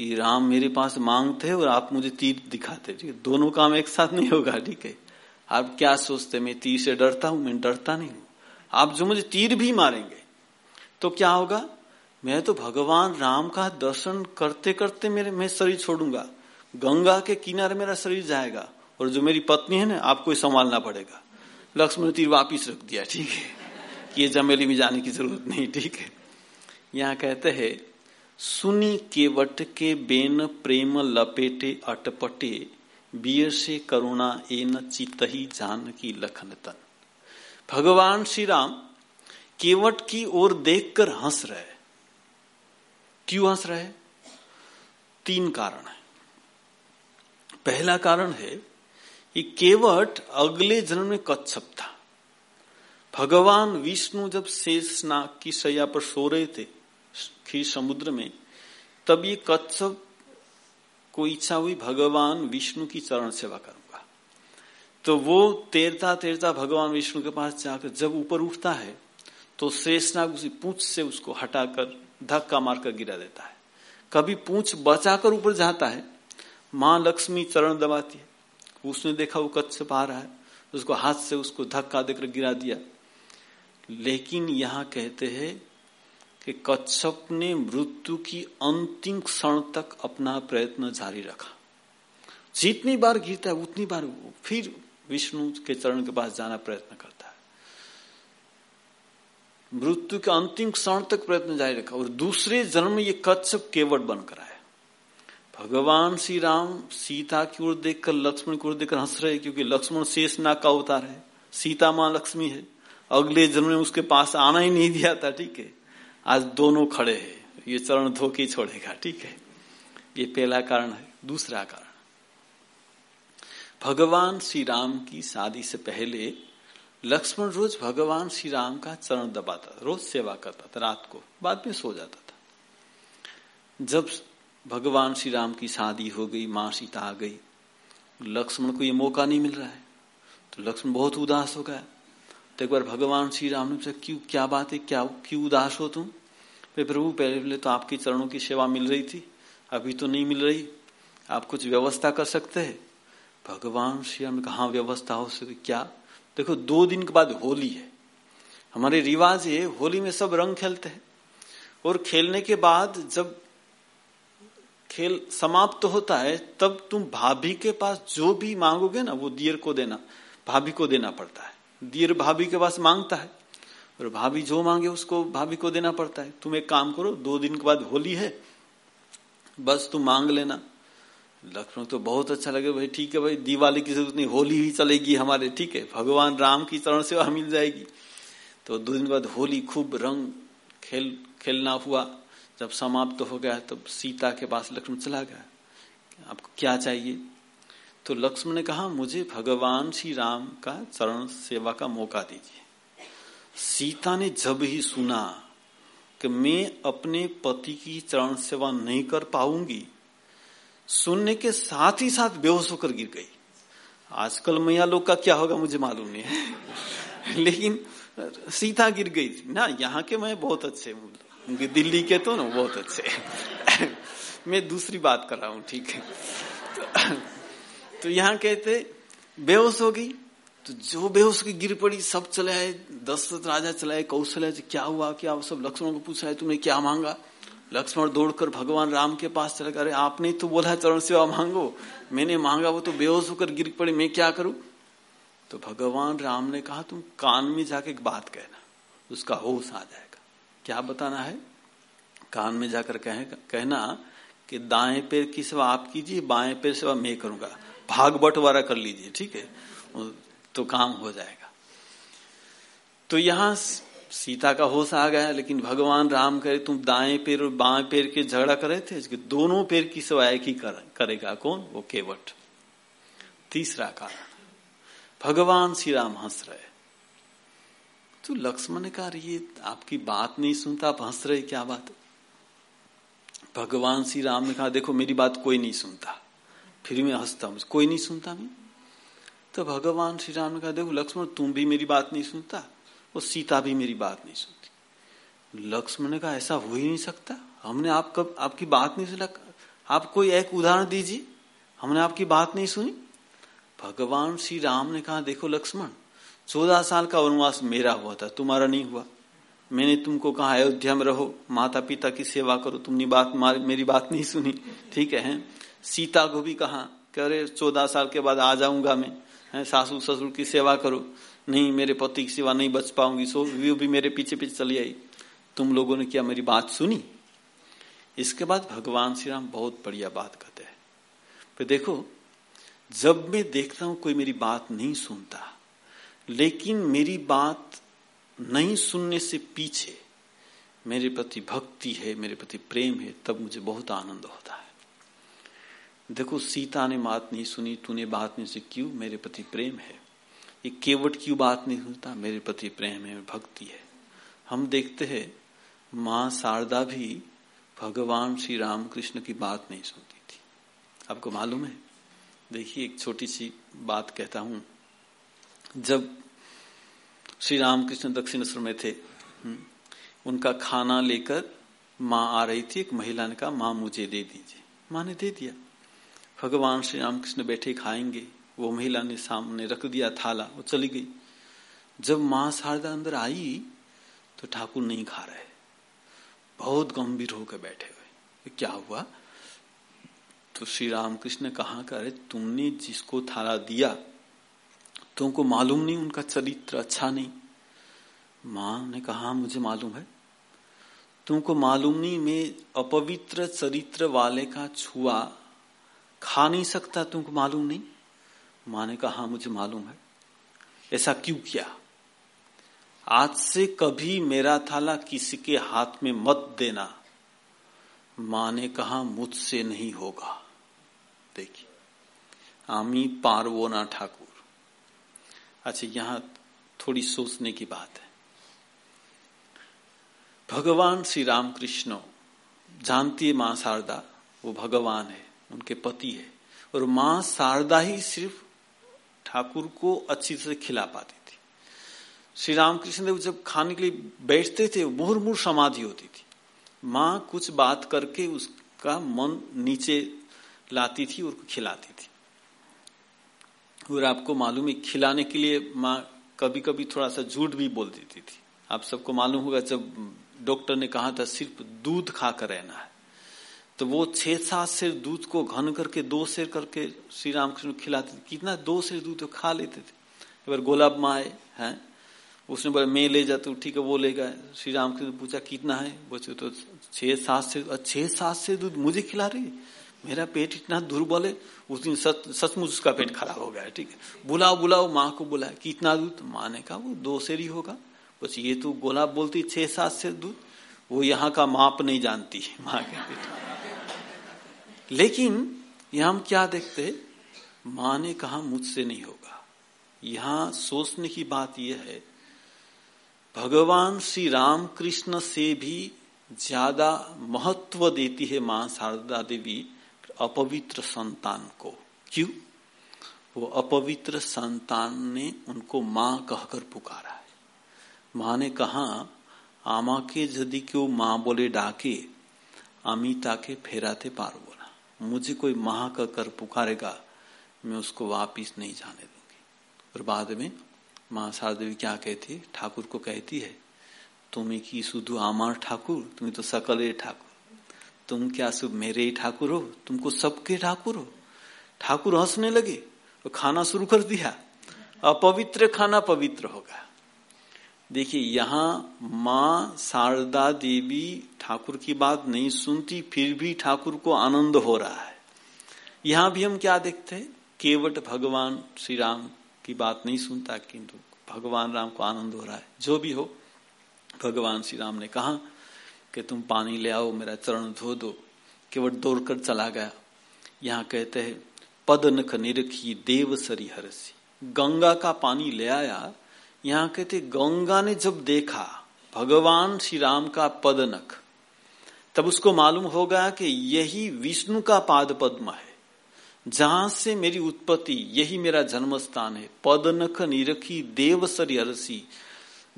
कि राम मेरे पास मांगते और आप मुझे तीर दिखाते। ठीक है, दोनों काम एक साथ नहीं होगा, ठीक है? आप क्या सोचते मैं तीर से डरता हूँ, मैं डरता नहीं हूँ। आप जो मुझे तीर भी मारेंगे तो क्या होगा? मैं तो भगवान राम का दर्शन करते करते मेरे, मैं शरीर छोड़ूँगा। गंगा के किनारे मेरा शरीर जाएगा और जो मेरी पत्नी है ना, आपको संभालना पड़ेगा। लक्ष्मण तीर वापिस रख दिया, ठीक है? ये जमेली में जाने की ज़रूरत नहीं, ठीक है? यहाँ कहते हैं सुनी केवट के बेन प्रेम लपेटे अटपटे, बिय से करुणा एन चित ही जान की लखन तन। भगवान श्री राम केवट की ओर देखकर हंस रहे। क्यों हंस रहे? तीन कारण है। पहला कारण है कि केवट अगले जन्म में कच्छप था। भगवान विष्णु जब शेष नाग की सैया पर सो रहे थे खीर समुद्र में, तब ये कच्छप को इच्छा हुई भगवान विष्णु की चरण सेवा करूँगा। तो वो तैरता तैरता भगवान विष्णु के पास जाकर जब ऊपर उठता है तो शेषनाग उसी पूछ से उसको हटाकर धक्का मारकर गिरा देता है। कभी पूछ बचाकर ऊपर जाता है, माँ लक्ष्मी चरण दबाती है। उसने देखा वो कच्छप आ रहा है, उसको हाथ से उसको धक्का देकर गिरा दिया। लेकिन यहाँ कहते हैं कि कच्छप ने मृत्यु की अंतिम क्षण तक अपना प्रयत्न जारी रखा। जितनी बार गिरता है, उतनी बार फिर विष्णु के चरण के पास जाना प्रयत्न करता है। मृत्यु के अंतिम क्षण तक प्रयत्न जारी रखा और दूसरे जन्म में ये कच्छप केवट बनकर आया। भगवान श्री राम सीता की ओर देखकर, लक्ष्मण की ओर देखकर हंस रहे, क्योंकि लक्ष्मण शेष नाग का अवतार है। सीता माँ लक्ष्मी है। अगले जन्म में उसके पास आना ही नहीं दिया था, ठीक है। आज दोनों खड़े हैं। ये चरण धोके छोड़ेगा, ठीक है? ये पहला कारण है। दूसरा कारण, भगवान श्री राम की शादी से पहले लक्ष्मण रोज भगवान श्री राम का चरण दबाता था, रोज सेवा करता था, रात को, बाद में सो जाता था। जब भगवान श्री राम की शादी हो गई, माँ सीता आ गई लक्ष्मण को ये मौका नहीं मिल रहा है। तो लक्ष्मण बहुत उदास हो गया। तो एक बार भगवान श्री राम ने पूछा क्यों क्या बात है? क्या क्यों उदास हो तुम? वे प्रभु पहले तो आपकी चरणों की सेवा मिल रही थी अभी तो नहीं मिल रही। आप कुछ व्यवस्था कर सकते हैं? भगवान श्री राम कहा हाँ, व्यवस्था हो सके क्या? देखो दो दिन के बाद होली है। हमारे रिवाज है होली में सब रंग खेलते हैं। और खेलने के बाद जब खेल समाप्त तो होता है तब तुम भाभी के पास जो भी मांगोगे ना वो दियर को देना भाभी को देना पड़ता है। दियर भाभी के पास माँगता है और भाभी जो मांगे उसको भाभी को देना पड़ता है। तुम एक काम करो, दो दिन के बाद होली है, बस तुम मांग लेना। लक्ष्मण तो बहुत अच्छा लगे, भाई ठीक है भाई, दिवाली की ज़रूरत नहीं, होली ही चलेगी हमारे, ठीक है? भगवान राम की चरण सेवा मिल जाएगी। तो दो दिन बाद होली खूब रंग खेल, खेलना हुआ। जब समाप्त तो हो गया, तब तो सीता के पास लक्ष्मण चला गया। आपको क्या चाहिए? तो लक्ष्मण ने कहा, मुझे भगवान श्री राम का चरण सेवा का मौका दीजिए। सीता ने जब ही सुना कि मैं अपने पति की चरण सेवा नहीं कर पाऊँगी, सुनने के साथ ही साथ बेहोश होकर गिर गई। आजकल मैया लोग का क्या होगा मुझे मालूम नहीं है। लेकिन सीता गिर गई। ना, यहाँ के मैं बहुत अच्छे हूँ। दिल्ली के तो ना, बहुत अच्छे। मैं दूसरी बात कर रहा हूँ, ठीक है। तो, यहाँ कहते बेहोश होगी। तो जो बेहोश की गिर पड़ी सब चले आए दशरथ राजा चलाए कौशल क्या हुआ क्या सब लक्ष्मण को पूछा है तुमने क्या मांगा? लक्ष्मण दौड़कर भगवान राम के पास चले अरे आपने तो बोला चरण सेवा मांगो। मैंने मांगा वो तो बेहोश होकर गिर पड़ी मैं क्या करूँ? तो भगवान राम ने कहा तुम कान में जाके एक बात कहना उसका होश आ जाएगा। क्या बताना है? कान में जाकर कहे, कहना कि दाएँ पैर की सेवा आप कीजिए बाएँ पैर सेवा मैं करूँगा। भाग बंटवारा कर लीजिए ठीक है? तो काम हो जाएगा। तो यहाँ सीता का होश आ गया लेकिन भगवान राम करे तुम दाएँ पैर और बाएँ पैर के झगड़ा करे थे? इसके दोनों पैर की सेवा की कर, करेगा कौन? वो केवट। तीसरा कारण भगवान श्री राम हंस रहे। तो लक्ष्मण ने कहा ये आपकी बात नहीं सुनता आप हंस रहे क्या बात? भगवान श्री राम ने कहा देखो मेरी बात कोई नहीं सुनता। फिर मैं हंसता हूँ, कोई नहीं सुनता मैं। तो भगवान श्री राम ने कहा, देखो लक्ष्मण, तुम भी मेरी बात नहीं सुनता और सीता भी मेरी बात नहीं सुनती। लक्ष्मण ने कहा, ऐसा हो ही नहीं सकता। हमने आप कब आपकी बात नहीं सुना। आप कोई एक उदाहरण दीजिए। हमने आपकी बात नहीं सुनी। भगवान श्री राम ने कहा, देखो लक्ष्मण, चौदह साल का वनवास मेरा हुआ था, तुम्हारा नहीं हुआ। मैंने तुमको कहा, अयोध्या में रहो माता पिता की सेवा करो, तुमने बात मेरी बात नहीं सुनी। ठीक है? सीता को भी कहा अरे चौदह साल के बाद आ जाऊँगा मैं। है, सासू ससुर की सेवा करो। नहीं, मेरे पति की सेवा नहीं बच पाऊँगी। सो वो भी मेरे पीछे पीछे चली आई। तुम लोगों ने क्या मेरी बात सुनी? इसके बाद भगवान श्री राम बहुत बढ़िया बात कहते हैं। फिर देखो, जब मैं देखता हूँ, कोई मेरी बात नहीं सुनता, लेकिन मेरी बात नहीं सुनने से पीछे मेरे प्रति भक्ति है, मेरे प्रति प्रेम है, तब मुझे बहुत आनंद होता है। देखो सीता ने बात नहीं सुनी तूने बात नहीं सुनी क्यों? मेरे प्रति प्रेम है। ये केवट की बात नहीं सुनता? मेरे प्रति प्रेम है भक्ति है। हम देखते हैं माँ शारदा भी भगवान श्री राम कृष्ण की बात नहीं सुनती थी। आपको मालूम है? देखिए एक छोटी सी बात कहता हूँ। जब श्री राम कृष्ण दक्षिणेश्वर में थे हम्म, उनका खाना लेकर माँ आ रही थी एक महिला ने कहा माँ मुझे दे दीजिए। माँ ने दे दिया। भगवान श्री राम कृष्ण बैठे खाएँगे, वो महिला ने सामने रख दिया थाला, वो चली गई। जब माँ शारदा अंदर आई तो ठाकुर नहीं खा रहे। बहुत गंभीर होकर बैठे हुए। क्या हुआ? तो श्री राम कृष्ण ने कहा करे तुमने जिसको थाला दिया, तुमको मालूम नहीं, उनका चरित्र अच्छा नहीं। माँ ने कहा, मुझे मालूम है। तुमको मालूम नहीं, मैं अपवित्र चरित्र वाले का छुआ खा नहीं सकता तुमको मालूम नहीं? माँ ने कहा हाँ मुझे मालूम है। ऐसा क्यों किया? आज से कभी मेरा थाला किसी के हाथ में मत देना। माँ ने कहा, मुझसे नहीं होगा। देखिए, आमी पार्वोना ठाकुर। अच्छा यहाँ थोड़ी सोचने की बात है। भगवान श्री राम कृष्ण जानती है माँ शारदा, वो भगवान है। उनके पति है। और माँ शारदा ही सिर्फ़ ठाकुर को अच्छी तरह खिला पाती थी। श्री रामकृष्ण देव जब खाने के लिए बैठते थे मुहुर्मुर समाधि होती थी। माँ कुछ बात करके उसका मन नीचे लाती थी और खिलाती थी। और आपको मालूम है, खिलाने के लिए माँ कभी कभी थोड़ा सा झूठ भी बोल देती थी। आप सबको मालूम होगा, जब डॉक्टर ने कहा था, सिर्फ़ दूध खाकर रहना है। तो वो छह सात शेर दूध को घन करके, दो शेर करके श्री रामकृष्ण खिलाते थे। कितना दो शेर दूध तो खा लेते थे। एक बार गोलाब माँ आए, हैं? उसने बोला, मैं ले जाता हूँ। ठीक है, वो ले गए। श्री रामकृष्ण पूछा, कितना है? बोले तो छह सात से छह सात से दूध मुझे खिला रही मेरा पेट इतना दुर्बल है, उस दिन सचमुच उसका पेट खराब हो गया ठीक है? बुलाओ बुलाओ, माँ को बुलाया। कितना दूध? माँ ने कहा, वो दो शेर ही होगा। बस ये तो गोलाब बोलती छह सात से दूध। वो यहाँ का माप नहीं जानती माँ के बेटा लेकिन यहाँ हम क्या देखते माँ ने कहा, मुझसे नहीं होगा। यहाँ सोचने की बात यह है, भगवान श्री राम कृष्ण से भी ज़्यादा महत्व देती है माँ शारदा देवी अपवित्र संतान को। क्यों? वो अपवित्र संतान ने उनको माँ कहकर पुकारा है। माँ ने कहा, आमा के यदि क्यों माँ बोले डाके, अमिता के फेराते पार बोला मुझे कोई माँ कहकर पुकारेगा, मैं उसको वापिस नहीं जाने दूँगी। और बाद में माँ शारदेवी क्या कहती ठाकुर को कहती है, तुम्हें की शुद्ध आमार ठाकुर, तुम्हें तो सकल ठाकुर। तुम क्या शुभ मेरे ही ठाकुर हो, तुमको सबके ठाकुर हो। ठाकुर हंसने लगे तो खाना शुरू कर दिया। अपवित्र खाना पवित्र होगा। देखिए, यहाँ माँ शारदा देवी ठाकुर की बात नहीं सुनती, फिर भी ठाकुर को आनंद हो रहा है। यहाँ भी हम क्या देखते हैं? केवट भगवान श्री राम की बात नहीं सुनता, किंतु भगवान राम को आनंद हो रहा है। जो भी हो, भगवान श्री राम ने कहा कि तुम पानी ले आओ, मेरा चरण धो दो। केवट दौड़कर चला गया। यहाँ कहते हैं, पदनख निरखी देव सरी हरसी गंगा का पानी ले आया यहाँ कहते, गंगा ने जब देखा भगवान श्री राम का पदनख तब उसको मालूम होगा कि यही विष्णु का पाद पद्म है। जहाँ से मेरी उत्पत्ति, यही मेरा जन्म स्थान है। पदनख निरखी देव हरसी,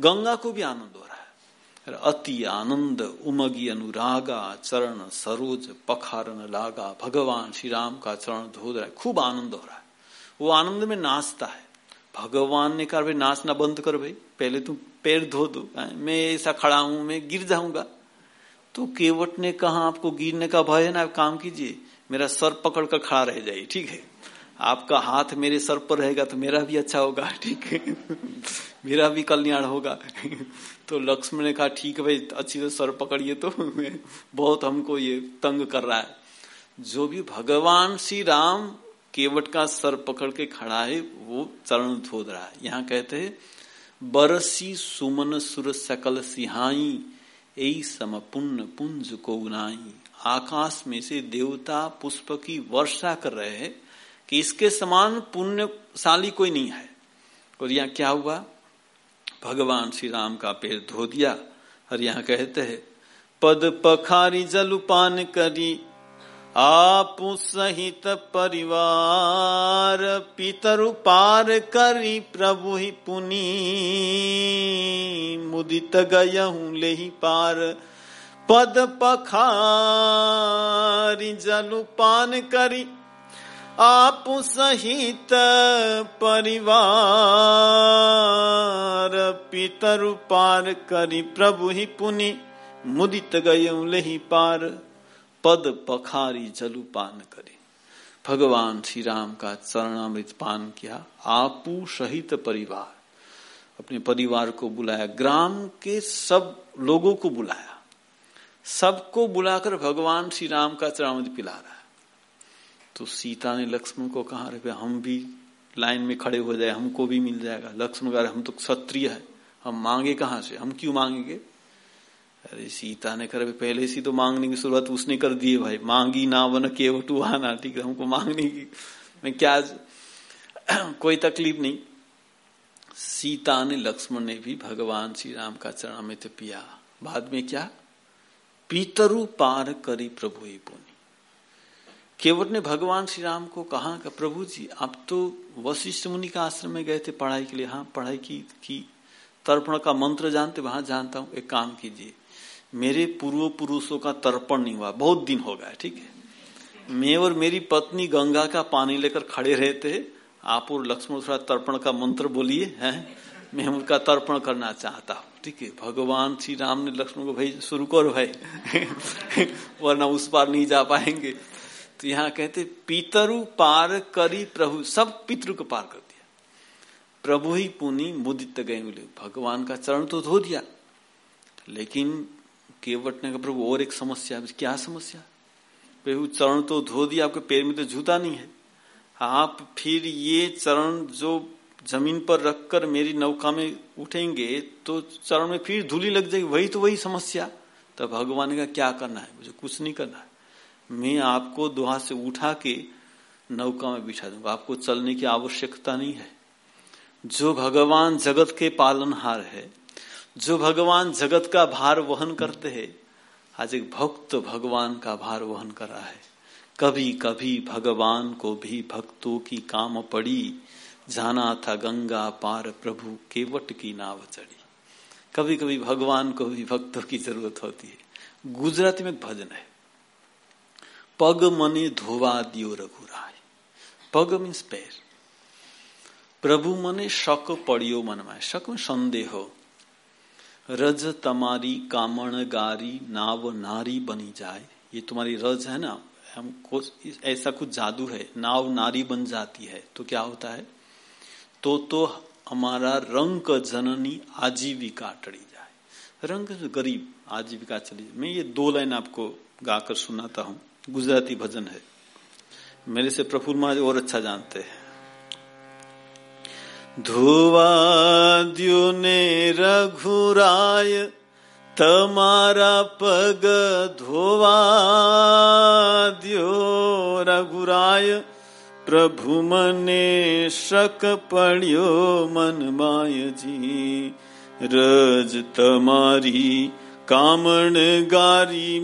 गंगा को भी आनंद हो रहा है। अति आनंद, उमगी अनुरागा, चरण सरोज, पखारन लागा, भगवान श्री राम का चरण धो रहा है। खूब आनंद हो रहा है। वो आनंद में नाचता है। भगवान ने कहा भाई नाचना बंद कर भाई, पहले तुम पैर धो दो। मैं ऐसा खड़ा हूँ, मैं गिर जाऊँगा। तो केवट ने कहा, आपको गिरने का भय है ना काम कीजिए। मेरा सर पकड़ कर खड़ा रह जाए ठीक है? आपका हाथ मेरे सर पर रहेगा तो मेरा भी अच्छा होगा, ठीक है? मेरा भी कल्याण होगा। तो लक्ष्मण ने कहा, ठीक है भाई, अच्छी तरह सर पकड़िए तो। बहुत हमको ये तंग कर रहा है। जो भी भगवान श्री राम केवट का सर पकड़ के खड़ा है, वो चरण धोद रहा है। यहाँ कहते हैं, बरसी सुमन सुर सकल सिहाई यही सम पुंज को उनाई। आकाश में से देवता पुष्प की वर्षा कर रहे हैं कि इसके समान पुण्यशाली कोई नहीं है। और यहाँ क्या हुआ? भगवान श्री राम का पैर धो दिया और यहाँ कहते हैं, पद पखारी जल पान करी आप सहित परिवार, पितरु पार करी प्रभु ही पुनी। मुदित गयहू ले पार, पद पखारी जलुपान करी। आप सहित परिवार, पितरु पार करी प्रभु ही पुनि। मुदित गयऊ ले पार। पद पखारी जलु पान करे। भगवान श्री राम का चरणामृत पान किया, आपू सहित परिवार। अपने परिवार को बुलाया, ग्राम के सब लोगों को बुलाया। सबको बुलाकर भगवान श्री राम का चरणामृत पिला रहा है। तो सीता ने लक्ष्मण को कहा रे हम भी लाइन में खड़े हो जाए, हमको भी मिल जाएगा। लक्ष्मण हम तो क्षत्रिय है, हम मांगे कहाँ से? हम क्यों मांगेंगे? अरे सीता ने कर पहले से तो मांगने की शुरुआत उसने कर दी है भाई। मांगी ना वन केवटू आना ठीक है? हमको मांगने की मैं क्या कोई तकलीफ़ नहीं। सीता ने लक्ष्मण ने भी भगवान श्री राम का चरण तो पिया। बाद में क्या? पीतरु पार करी प्रभु पुनि केवट ने भगवान श्री राम को कहा कि प्रभु जी आप तो वशिष्ठ मुनि का आश्रम में गए थे पढ़ाई के लिए। हाँ पढ़ाई की, की तर्पण का मंत्र जानते वहाँ जानता हूँ। एक काम कीजिए मेरे पूर्व पुरुषों का तर्पण नहीं हुआ। बहुत दिन हो गया ठीक है? मैं और मेरी पत्नी गंगा का पानी लेकर खड़े रहते आप और लक्ष्मण थोड़ा तर्पण का मंत्र बोलिए, हैं? मैं उनका तर्पण करना चाहता हूँ, ठीक है? भगवान श्री राम ने लक्ष्मण को भाई शुरू करो भाई। वरना उस पार नहीं जा पाएँगे। तो यहाँ कहते पितरु पार करी प्रभु, सब पितृ को पार कर दिया। प्रभु ही पुनि मुदित गए भगवान का चरण तो धो दिया। लेकिन केवट ने कहा प्रभु और एक समस्या है। क्या समस्या? प्रभु चरण तो धो दिया, आपके पैर में तो जूता नहीं है। आप फिर ये चरण जो ज़मीन पर रखकर मेरी नौका में उठेंगे तो चरण में फिर धूली लग जाएगी। वही तो वही समस्या। तो भगवान का क्या करना है? मुझे कुछ नहीं करना है। मैं आपको दुहा से उठा के नौका में बिठा दूँगा। आपको चलने की आवश्यकता नहीं है। जो भगवान जगत के पालनहार है जो भगवान जगत का भार वहन करते हैं, आज एक भक्त भगवान का भार वहन कर रहा है। कभी कभी भगवान को भी भक्तों की काम पड़ी। जाना था गंगा पार, प्रभु केवट की नाव चढ़ी। कभी कभी भगवान को भी भक्तों की ज़रूरत होती है। गुजराती में भजन है। पग मने धोवा दियो रघुराय। पग मीन्स पैर। प्रभु मने शक पड़ियो मन में। शक में संदेह रज तमारी कामण गारी, नाव नारी बनी जाए। ये तुम्हारी रज है ना? हमको ऐसा कुछ जादू है। नाव नारी बन जाती है। तो क्या होता है? तो तो हमारा रंग जननी आजीविका टड़ी जाए। रंग गरीब आजीविका चली जाए। मैं ये दो लाइन आपको गाकर सुनाता हूँ। गुजराती भजन है। मेरे से प्रफुल्ल महाराज और अच्छा जानते हैं। धुवाद्यो ने रघुराय, तमारा पग धोवा दियो रघुराय, प्रभु मने शक पड़ियो मन माय जी रज तमारी, कामण गारी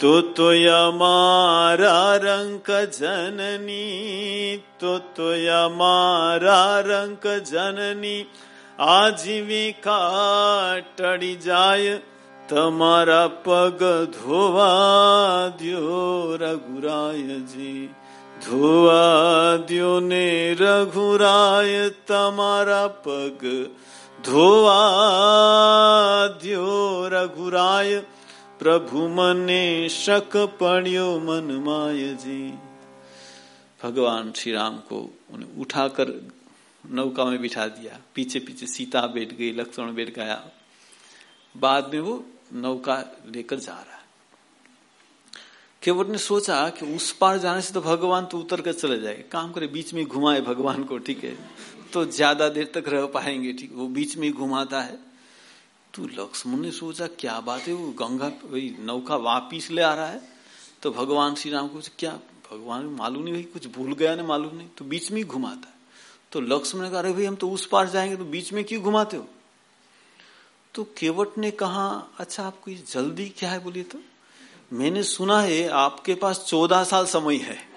तो तो यमारा रंक जननी तो तो यमारा रंक जननी, आजीविका टड़ी जाय, तमारा पग धोवा दियो रघुराय जी। धोवा दियो ने रघुराय, तमारा पग धोवा दियो रघुराय। प्रभु मने शक पड़ियो मन माय जी। भगवान श्री राम को उन्हें उठाकर नौका में बिठा दिया। पीछे पीछे सीता बैठ गई, लक्ष्मण बैठ गया। बाद में वो नौका लेकर जा रहा। केवट ने सोचा कि उस पार जाने से तो भगवान तो उतर कर चले जाएँगे। काम करे, बीच में घुमाए भगवान को, ठीक है। तो ज़्यादा देर तक रह पाएँगे, ठीक। वो बीच में घुमाता है। तो लक्ष्मण ने सोचा, क्या बात है, वो गंगा, वही नौका वापिस ले आ रहा है। तो भगवान श्री राम को क्या भगवान मालूम नहीं, भाई, कुछ भूल गया ना, मालूम नहीं तो बीच में ही घुमाता है। तो लक्ष्मण ने कहा, अरे भाई, हम तो उस पार जाएँगे तो बीच में क्यों घुमाते हो? तो केवट ने कहा अच्छा आपको ये जल्दी क्या है, बोलिए तो? मैंने सुना है, आपके पास चौदह साल समय है।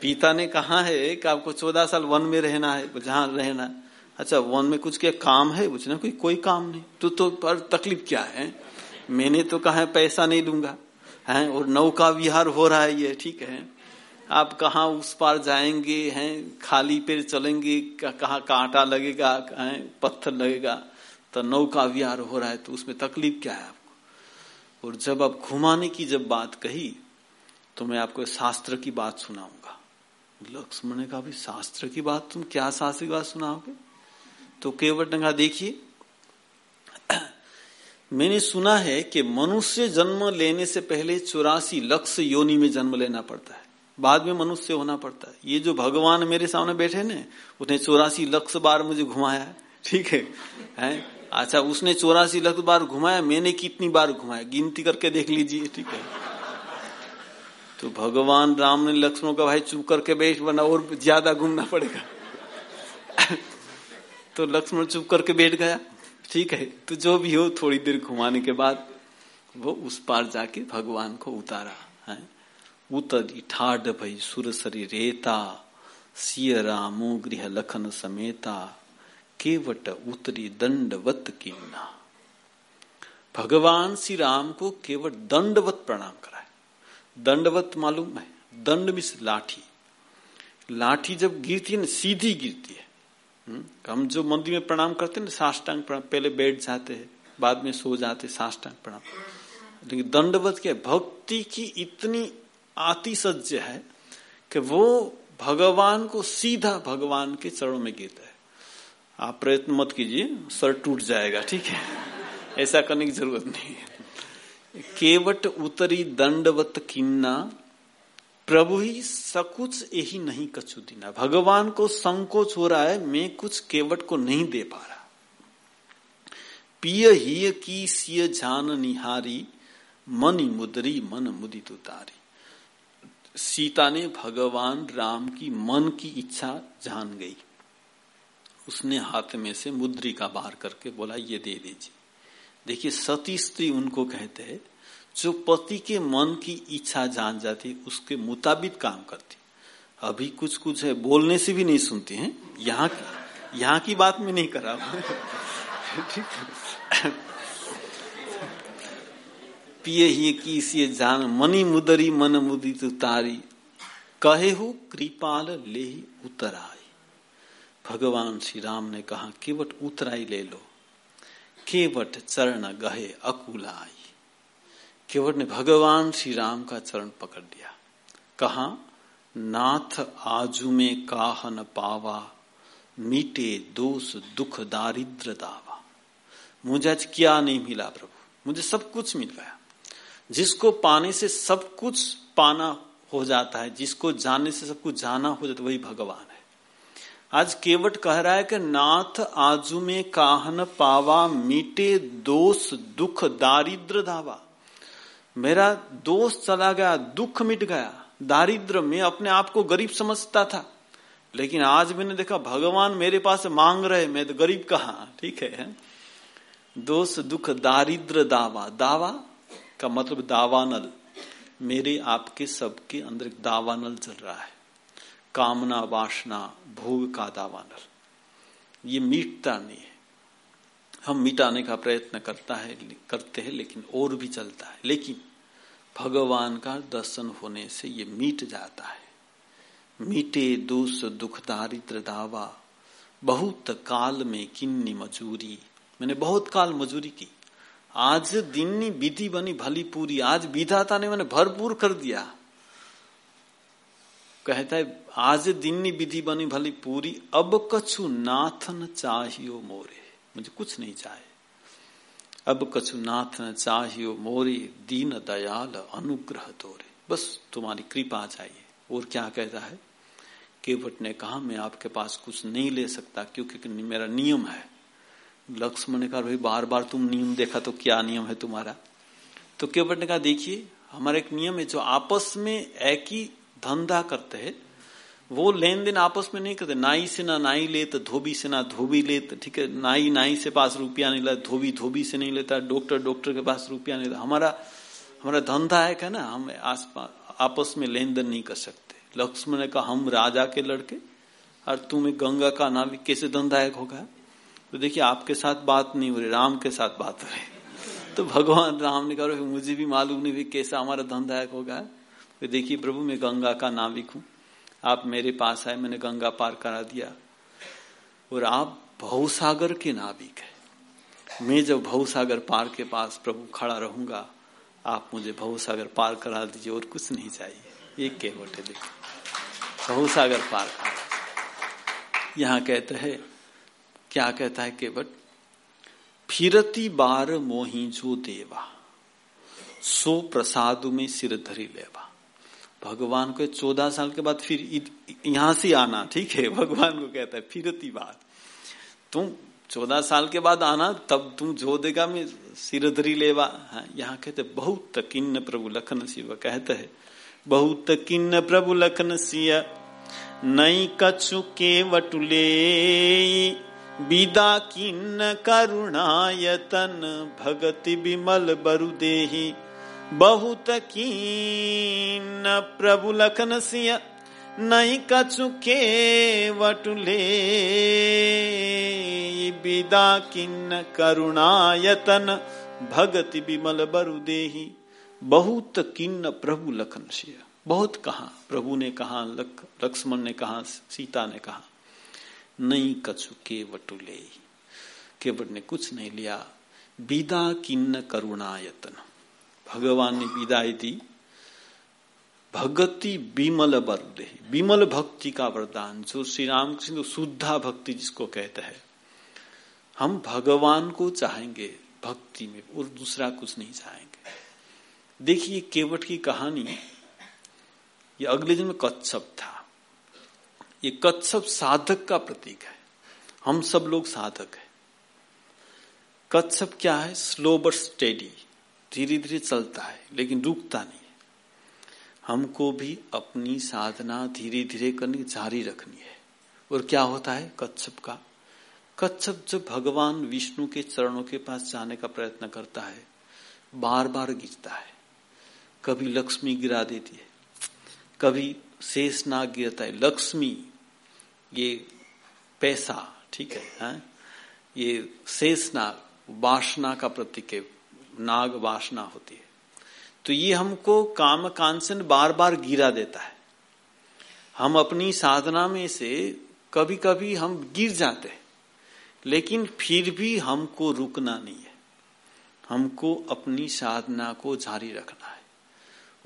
पिता ने कहा है कि आपको चौदह साल वन में रहना है, जहाँ रहना अच्छा वन में कुछ क्या काम है? कुछ ना कोई कोई काम नहीं। तो तो पर तकलीफ़ क्या है? मैंने तो कहा है, पैसा नहीं दूँगा। है? और नौका विहार हो रहा है ये, ठीक है? आप कहा उस पार जाएँगे, हैं? खाली पेड़ चलेंगे कहा कांटा लगेगा कहा पत्थर लगेगा तो नौका विहार हो रहा है तो उसमें तकलीफ़ क्या है आपको? और जब आप घुमाने की जब बात कही तो मैं आपको शास्त्र की बात सुनाऊँगा। लक्ष्मण ने कहा शास्त्र की बात तुम क्या शास्त्र की बात सुनाओगे? तो केवट ने कहा देखिए। मैंने सुना है कि मनुष्य जन्म लेने से पहले चौरासी लक्ष्य योनि में जन्म लेना पड़ता है। बाद में मनुष्य होना पड़ता है। ये जो भगवान मेरे सामने बैठे ने, उसने चौरासी लक्ष बार मुझे घुमाया। ठीक है? हैं? अच्छा उसने चौरासी लक्ष बार घुमाया, मैंने कितनी बार घुमाया? गिनती करके देख लीजिए, ठीक है? तो भगवान राम ने लक्ष्मण का भाई चुप करके बैठ बना और ज़्यादा घूमना पड़ेगा। तो लक्ष्मण चुप करके बैठ गया। ठीक है तो जो भी हो, थोड़ी देर घुमाने के बाद वो उस पार जाके भगवान को उतारा, है। उतरी ठाड भई सुरसरी रेता, सिय रामो गृह लखन समेता, केवट उतरी दंडवत किन्ना भगवान श्री राम को केवट दंडवत प्रणाम कराए। दंडवत मालूम है, दंड मिस लाठी। लाठी जब गिरती है ना, सीधी गिरती है। हम जो मंदिर में प्रणाम करते हैं ना, साष्टांग प्रणाम, पहले बैठ जाते हैं, बाद में सो जाते साष्टांग प्रणाम। लेकिन दंडवत क्या, भक्ति की इतनी आतिशज्य है कि वो भगवान को सीधा भगवान के चरणों में गिरता है। आप प्रयत्न मत कीजिए, सर टूट जाएगा, ठीक है? ऐसा करने की ज़रूरत नहीं है। केवट उतरी दंडवत किन्ना प्रभु ही सकुच यही नहीं कछु दिना। भगवान को संकोच हो रहा है, मैं कुछ केवट को नहीं दे पा रहा। पिय ही की सिय जान निहारी, मनी मुदरी, मन मुदित उतारी। सीता ने भगवान राम की मन की इच्छा जान गई। उसने हाथ में से मुद्री का बाहर करके बोला, ये दे दीजिए। देखिए, सती स्त्री उनको कहते हैं जो पति के मन की इच्छा जान जाती, उसके मुताबिक काम करती। अभी कुछ कुछ है, बोलने से भी नहीं सुनती हैं। यहाँ यहाँ की बात में नहीं करा पिए ही की जान, मनी मुदरी, मन मुदित तारी। कहे हो, कृपाल ले उतराई। भगवान श्री राम ने कहा, केवट उतराई ले लो। केवट चरण गहे अकुलाई। केवट ने भगवान श्री राम का चरण पकड़ लिया। कहा, नाथ आजू में काहन पावा, मीटे दोष दुख दारिद्र दावा। मुझे आज क्या नहीं मिला प्रभु? मुझे सब कुछ मिल गया। जिसको पाने से सब कुछ पाना हो जाता है, जिसको जानने से सब कुछ जाना हो जाता है, वही भगवान है। आज केवट कह रहा है कि नाथ आजू में काहन पावा, मीटे दोष दुख दारिद्र धावा मेरा दोष चला गया, दुख मिट गया दारिद्र में अपने आप को गरीब समझता था। लेकिन आज मैंने देखा, भगवान मेरे पास मांग रहे, मैं तो गरीब कहा? ठीक है दोष दुख दारिद्र दावा। दावा का मतलब दावानल। मेरे आपके सबके अंदर दावानल चल रहा है। कामना वासना, भोग का दावानल। ये मीटता नहीं है। हम मिटाने का प्रयत्न करता है, करते हैं, लेकिन और भी चलता है। लेकिन भगवान का दर्शन होने से ये मीट जाता है। मीटे दोष, दुख, दारिद्र, दावा, बहुत काल में किन्नी मजूरी। मैंने बहुत काल मजूरी की। आज दिननी विधि बनी, भली पूरी। आज विधाता ने मैंने भरपूर कर दिया। कहता है, आज दिननी विधि बनी, भली पूरी। अब कछु नाथन चाहियो मोरे। मुझे कुछ नहीं चाहे। अब कछु नाथन चाहियो, मोरे दीन दयाल अनुग्रह तोरे। बस तुम्हारी कृपा चाहिए। और क्या कहता है? केवट ने कहा, मैं आपके पास कुछ नहीं ले सकता, क्योंकि मेरा नियम है। लक्ष्मण ने कहा, भाई बार बार तुम नियम देखा तो क्या नियम है तुम्हारा? तो केवट ने कहा, देखिए, हमारा एक नियम है, जो आपस में एक ही धंधा करते हैं वो लेन देन आपस में नहीं करते। नाई से ना नाई ले तो धोबी से ना धोबी ले तो ठीक है? नाई नाई से पास रुपया नहीं लेता, धोबी धोबी से नहीं लेता, डॉक्टर डॉक्टर के पास रुपया नहीं लेता। हमारा हमारा धंधा है क्या ना? हम आस आपस में लेन देन नहीं कर सकते। लक्ष्मण ने कहा, हम राजा के लड़के, और तुम्हें गंगा का नाविक कैसे धंधायक होगा? तो देखिए, आपके साथ बात नहीं हो रही, राम के साथ बात हो रही। तो भगवान राम ने कहा, मुझे भी मालूम नहीं कैसा हमारा धनदायक होगा। तो देखिए, प्रभु, मैं गंगा का नाविक हूँ। आप मेरे पास आए, मैंने गंगा पार करा दिया। और आप भवसागर के नाविक है। मैं जब भवसागर पार के पास प्रभु खड़ा रहूँगा, आप मुझे भवसागर पार करा दीजिए और कुछ नहीं चाहिए। एक केवट है देखो। भवसागर पार। यहाँ कहते हैं, क्या कहता है केवट? फिरती बार मोही जो देवा, सो प्रसाद में सिर धरी लेवा। भगवान को चौदह साल के बाद फिर यहाँ से आना ठीक है? भगवान को कहता है फिरती बार तुम चौदह साल के बाद आना तब तुम जो देगा मैं सिरधरी लेवा। हाँ, यहाँ कहते बहुत किन्न प्रभु लखन शिव कहते है बहुत किन्न प्रभु लखन सिया नई कछु के वटुले विदा किन्न करुणा करुणायतन भगति विमल बरुदेही बहुत किन्न प्रभु लखन सिय नहीं कछु के वटुले। विदा किन्न करुणायतन, भगति विमल बरुदेही बहुत किन्न प्रभु लखन सिय बहुत कहा, प्रभु ने कहा लक्ष्मण ने कहा, सीता ने कहा नहीं कछु के वटुले केवट ने कुछ नहीं लिया। विदा किन्न करुणायतन। भगवान ने विदाई दी भगति विमल वरदे विमल भक्ति का वरदान, जो श्री रामकृष्ण शुद्धा भक्ति जिसको कहते हैं। हम भगवान को चाहेंगे, भक्ति में और दूसरा कुछ नहीं चाहेंगे। देखिए केवट की कहानी, ये अगले जन्म कच्छप था। ये कच्छप साधक का प्रतीक है। हम सब लोग साधक है। कच्छप क्या है? Slow but steady. धीरे धीरे चलता है लेकिन रुकता नहीं है। हमको भी अपनी साधना धीरे धीरे करनी जारी रखनी है। और क्या होता है? कच्छप का। कच्छप जब भगवान विष्णु के चरणों के पास जाने का प्रयत्न करता है बार बार गिरता है। कभी लक्ष्मी गिरा देती है कभी शेष नाग गिरता है। लक्ष्मी ये पैसा ठीक है, है? ये शेष नाग वासना का प्रतीक है। नाग वासना होती है। तो ये हमको काम कांचन बार बार गिरा देता है। हम अपनी साधना में से कभी कभी हम गिर जाते हैं, लेकिन फिर भी हमको रुकना नहीं है। हमको अपनी साधना को जारी रखना है।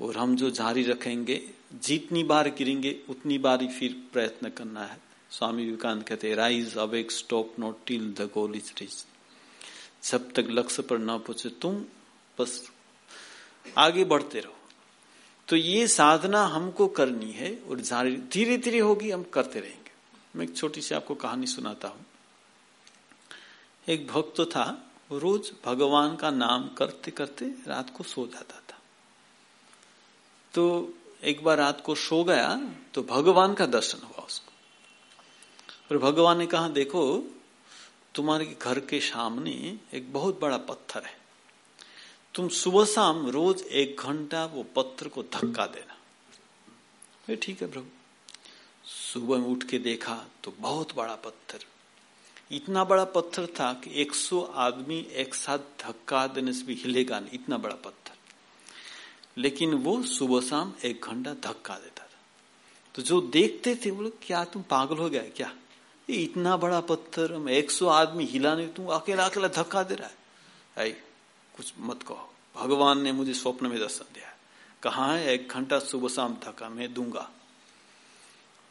और हम जो जारी रखेंगे, जितनी बार गिरेंगे, उतनी बार ही फिर प्रयत्न करना है। स्वामी विवेकानंद कहते rise awake stop not till the goal is reach जब तक लक्ष्य पर ना पहुँचे, तुम बस आगे बढ़ते रहो। तो ये साधना हमको करनी है और धीरे धीरे होगी, हम करते रहेंगे। मैं एक छोटी सी आपको कहानी सुनाता हूँ। एक भक्त तो था रोज भगवान का नाम करते करते रात को सो जाता था। तो एक बार रात को सो गया तो भगवान का दर्शन हुआ उसको। और भगवान ने कहा, देखो तुम्हारे घर के सामने एक बहुत बड़ा पत्थर है। तुम सुबह शाम रोज एक घंटा वो पत्थर को धक्का देना। ठीक है प्रभु। सुबह उठ के देखा तो बहुत बड़ा पत्थर। इतना बड़ा पत्थर था कि 100 आदमी एक साथ धक्का देने से भी हिलेगा नहीं। इतना बड़ा पत्थर। लेकिन वो सुबह शाम एक घंटा धक्का देता था। तो जो देखते थे बोले क्या तुम पागल हो गया क्या? ये इतना बड़ा पत्थर हम एक सौ आदमी हिला नहीं तू अकेला अकेला धक्का दे रहा है। आई कुछ मत कहो। भगवान ने मुझे स्वप्न में दर्शन दिया। कहा है? एक घंटा सुबह शाम धक्का मैं दूँगा।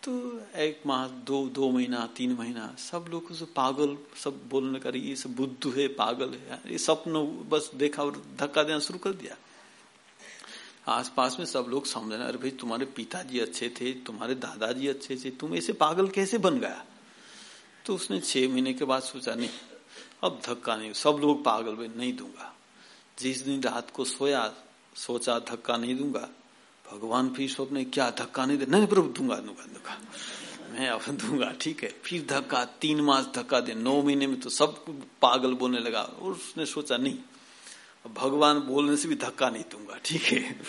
तो एक माह, दो दो महीना, तीन महीना, सब लोग पागल, सब बोलने कर ये सब बुद्धू है, पागल है। ये स्वप्न, बस देखा और धक्का देना शुरू कर दिया। आसपास में सब लोग समझना अरे भाई, तुम्हारे पिताजी अच्छे थे, तुम्हारे दादाजी अच्छे थे, तुम ऐसे पागल कैसे बन गया? तो उसने छह महीने के बाद सोचा, नहीं, अब धक्का नहीं, सब लोग पागल भाई नहीं दूँगा। जिस दिन रात को सोया, सोचा, धक्का नहीं दूँगा, भगवान फिर स्वप्न क्या धक्का नहीं दे नहीं प्रभु, दूँगा दूँगा दूँगा। मैं अब दूँगा, ठीक है। फिर धक्का, तीन मास धक्का दे, नौ महीने में तो सब पागल बोलने लगा। और उसने सोचा, नहीं भगवान बोलने से भी धक्का नहीं दूँगा, ठीक है?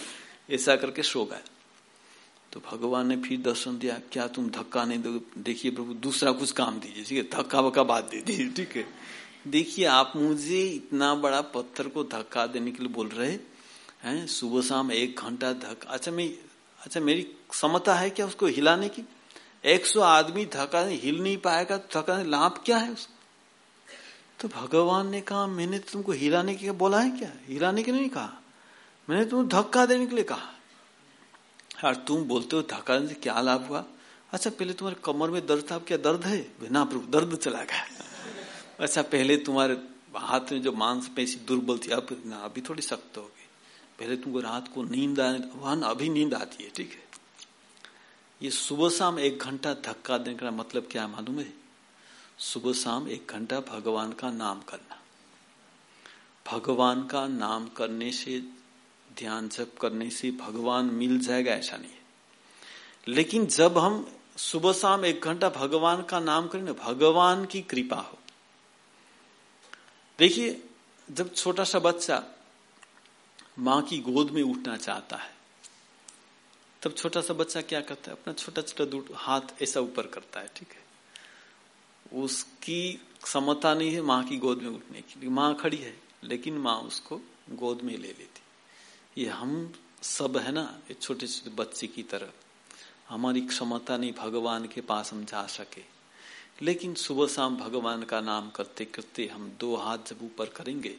ऐसा करके सो गया तो भगवान ने फिर दर्शन दिया, क्या तुम धक्का नहीं दो देखिए प्रभु, दूसरा कुछ काम दीजिए, ठीक है? धक्का वक्का बात दे दीजिए, ठीक है? देखिए, आप मुझे इतना बड़ा पत्थर को धक्का देने के लिए बोल रहे हैं सुबह शाम एक घंटा धक्का। अच्छा मैं अच्छा मेरी क्षमता है क्या उसको हिलाने की? एक सौ आदमी धक्का हिल नहीं पाएगा तो धक्का लाभ क्या है उसको तो भगवान ने कहा, मैंने तुमको हिलाने के बोला है क्या? हिलाने के नहीं कहा। मैंने तुम धक्का देने के लिए कहा। और तुम बोलते हो धक्का से क्या लाभ हुआ? अच्छा पहले तुम्हारे कमर में दर्द था क्या दर्द है? ना प्रभु, दर्द चला गया। अच्छा पहले तुम्हारे हाथ में जो मांसपेशी दुर्बल थी, अब ना, अभी थोड़ी सख्त हो गई। पहले तुमको रात को नींद आने वहाँ अभी नींद आती है, ठीक है? ये सुबह शाम एक घंटा धक्का देने का मतलब क्या है मालूम है? सुबह शाम एक घंटा भगवान का नाम करना। भगवान का नाम करने से ध्यान जप करने से भगवान मिल जाएगा, ऐसा नहीं लेकिन जब हम सुबह शाम एक घंटा भगवान का नाम करें ना, भगवान की कृपा हो। देखिए, जब छोटा सा बच्चा माँ की गोद में उठना चाहता है, तब छोटा सा बच्चा क्या करता है? अपना छोटा छोटा हाथ ऐसा ऊपर करता है, ठीक है? उसकी क्षमता नहीं है माँ की गोद में उठने की। माँ खड़ी है, लेकिन माँ उसको गोद में ले लेती ये हम सब है ना, ये छोटे छोटे बच्चे की तरह। हमारी क्षमता नहीं भगवान के पास हम जा सके। लेकिन सुबह शाम भगवान का नाम करते करते हम दो हाथ जब ऊपर करेंगे,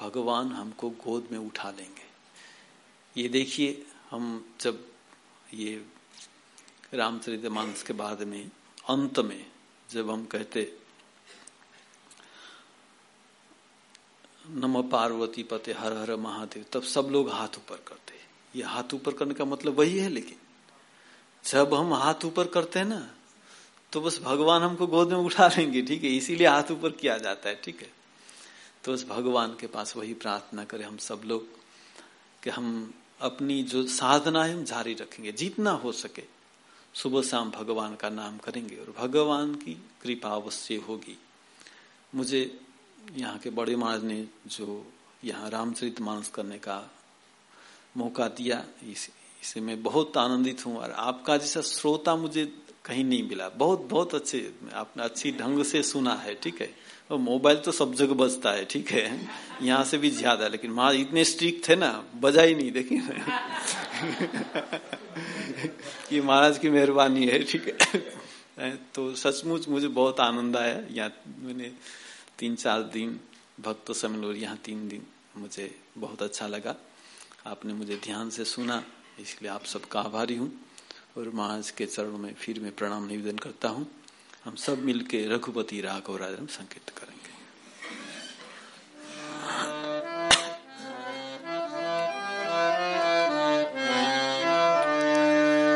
भगवान हमको गोद में उठा लेंगे। ये देखिए, हम जब ये रामचरित मानस के बाद में, अंत में जब हम कहते नम पार्वती पते, हर हर महादेव, तब सब लोग हाथ ऊपर करते ये हाथ ऊपर करने का मतलब वही है लेकिन, जब हम हाथ ऊपर करते हैं ना तो बस भगवान हमको गोद में उठा लेंगे, ठीक है? इसीलिए हाथ ऊपर किया जाता है, ठीक है? तो बस भगवान के पास वही प्रार्थना करें हम सब लोग, कि हम अपनी जो साधना है हम जारी रखेंगे, जितना हो सके। सुबह शाम भगवान का नाम करेंगे और भगवान की कृपा अवश्य होगी। मुझे यहाँ के बड़े महाराज ने जो यहाँ रामचरित मानस करने का मौका दिया इस, मैं बहुत आनंदित हूँ और आपका जैसा श्रोता मुझे कहीं नहीं मिला। बहुत बहुत अच्छे आपने अच्छी ढंग से सुना है ठीक है? और मोबाइल तो सब जगह बजता है ठीक है? यहाँ से भी ज़्यादा लेकिन महाराज इतने स्ट्रिक्ट थे ना बजा ही नहीं देखिए। ये महाराज की मेहरबानी है ठीक है? तो सचमुच मुझे बहुत आनंद आया यहाँ मैंने तीन चार दिन भक्त सम्मेलन यहाँ तीन दिन मुझे बहुत अच्छा लगा। आपने मुझे ध्यान से सुना, इसलिए आप सबका आभारी हूँ और महाराज के चरणों में फिर मैं प्रणाम निवेदन करता हूँ। हम सब मिलके रघुपति राघव राजन संकेत करेंगे।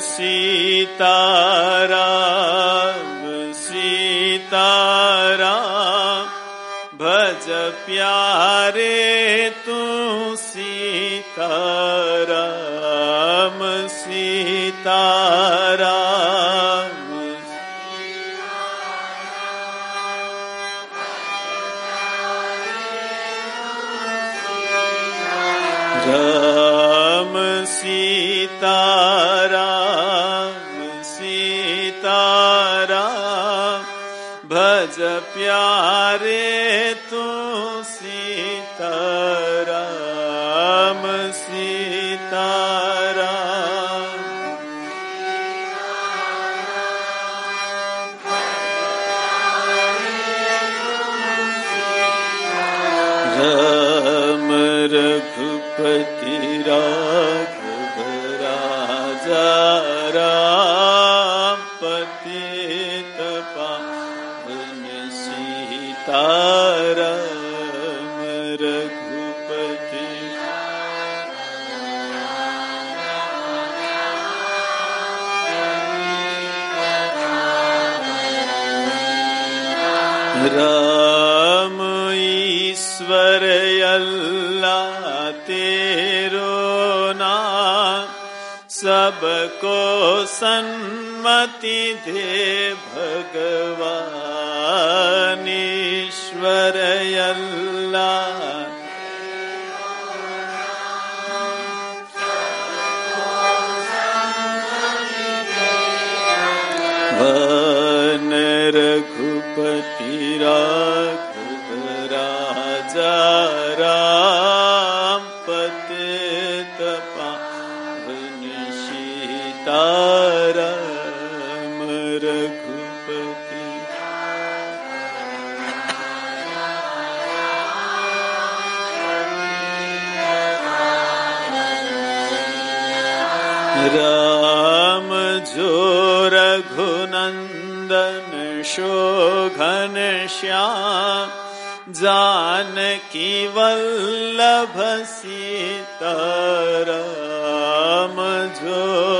सीता राम सीता राम भज प्यारे तू सीता ता सन्मति दे भगवान ईश्वर अल्लाह रघुपति राघव राजा राम पतित पावन सीताराम रघुपति। राम जो रघुनंदन शोघन श्याम जानकी वल्लभ सीताराम जो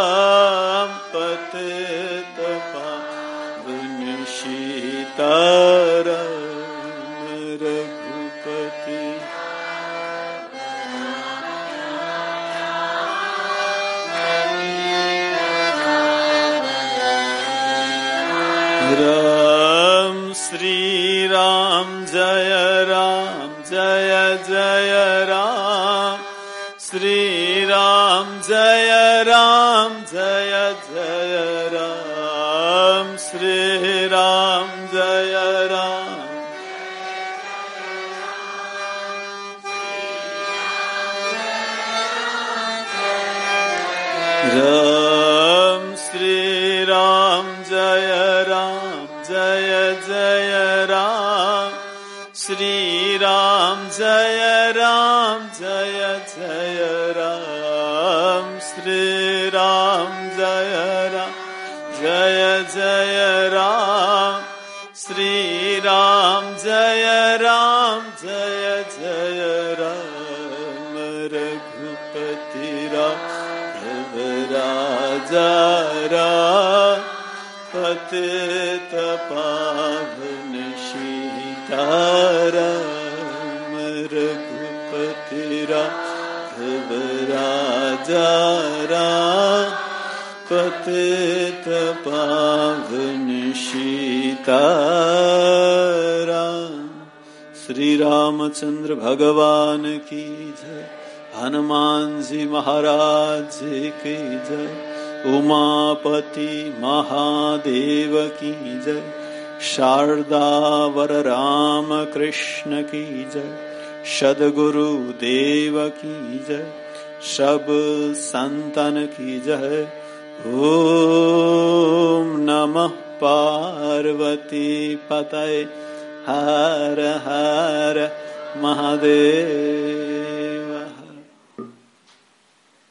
रात्रे निदरा दिन में काम कब भजलोगे शीतराम रघुपति राघरा श्री रामचंद्र भगवान की जय हनुमान जी महाराज की जय, उमापति महादेव की जय शारदा वर राम कृष्ण की जय सदगुरु देव की जय। सब संतन की जय ओम नमः पार्वती पतये हर हर महादेव।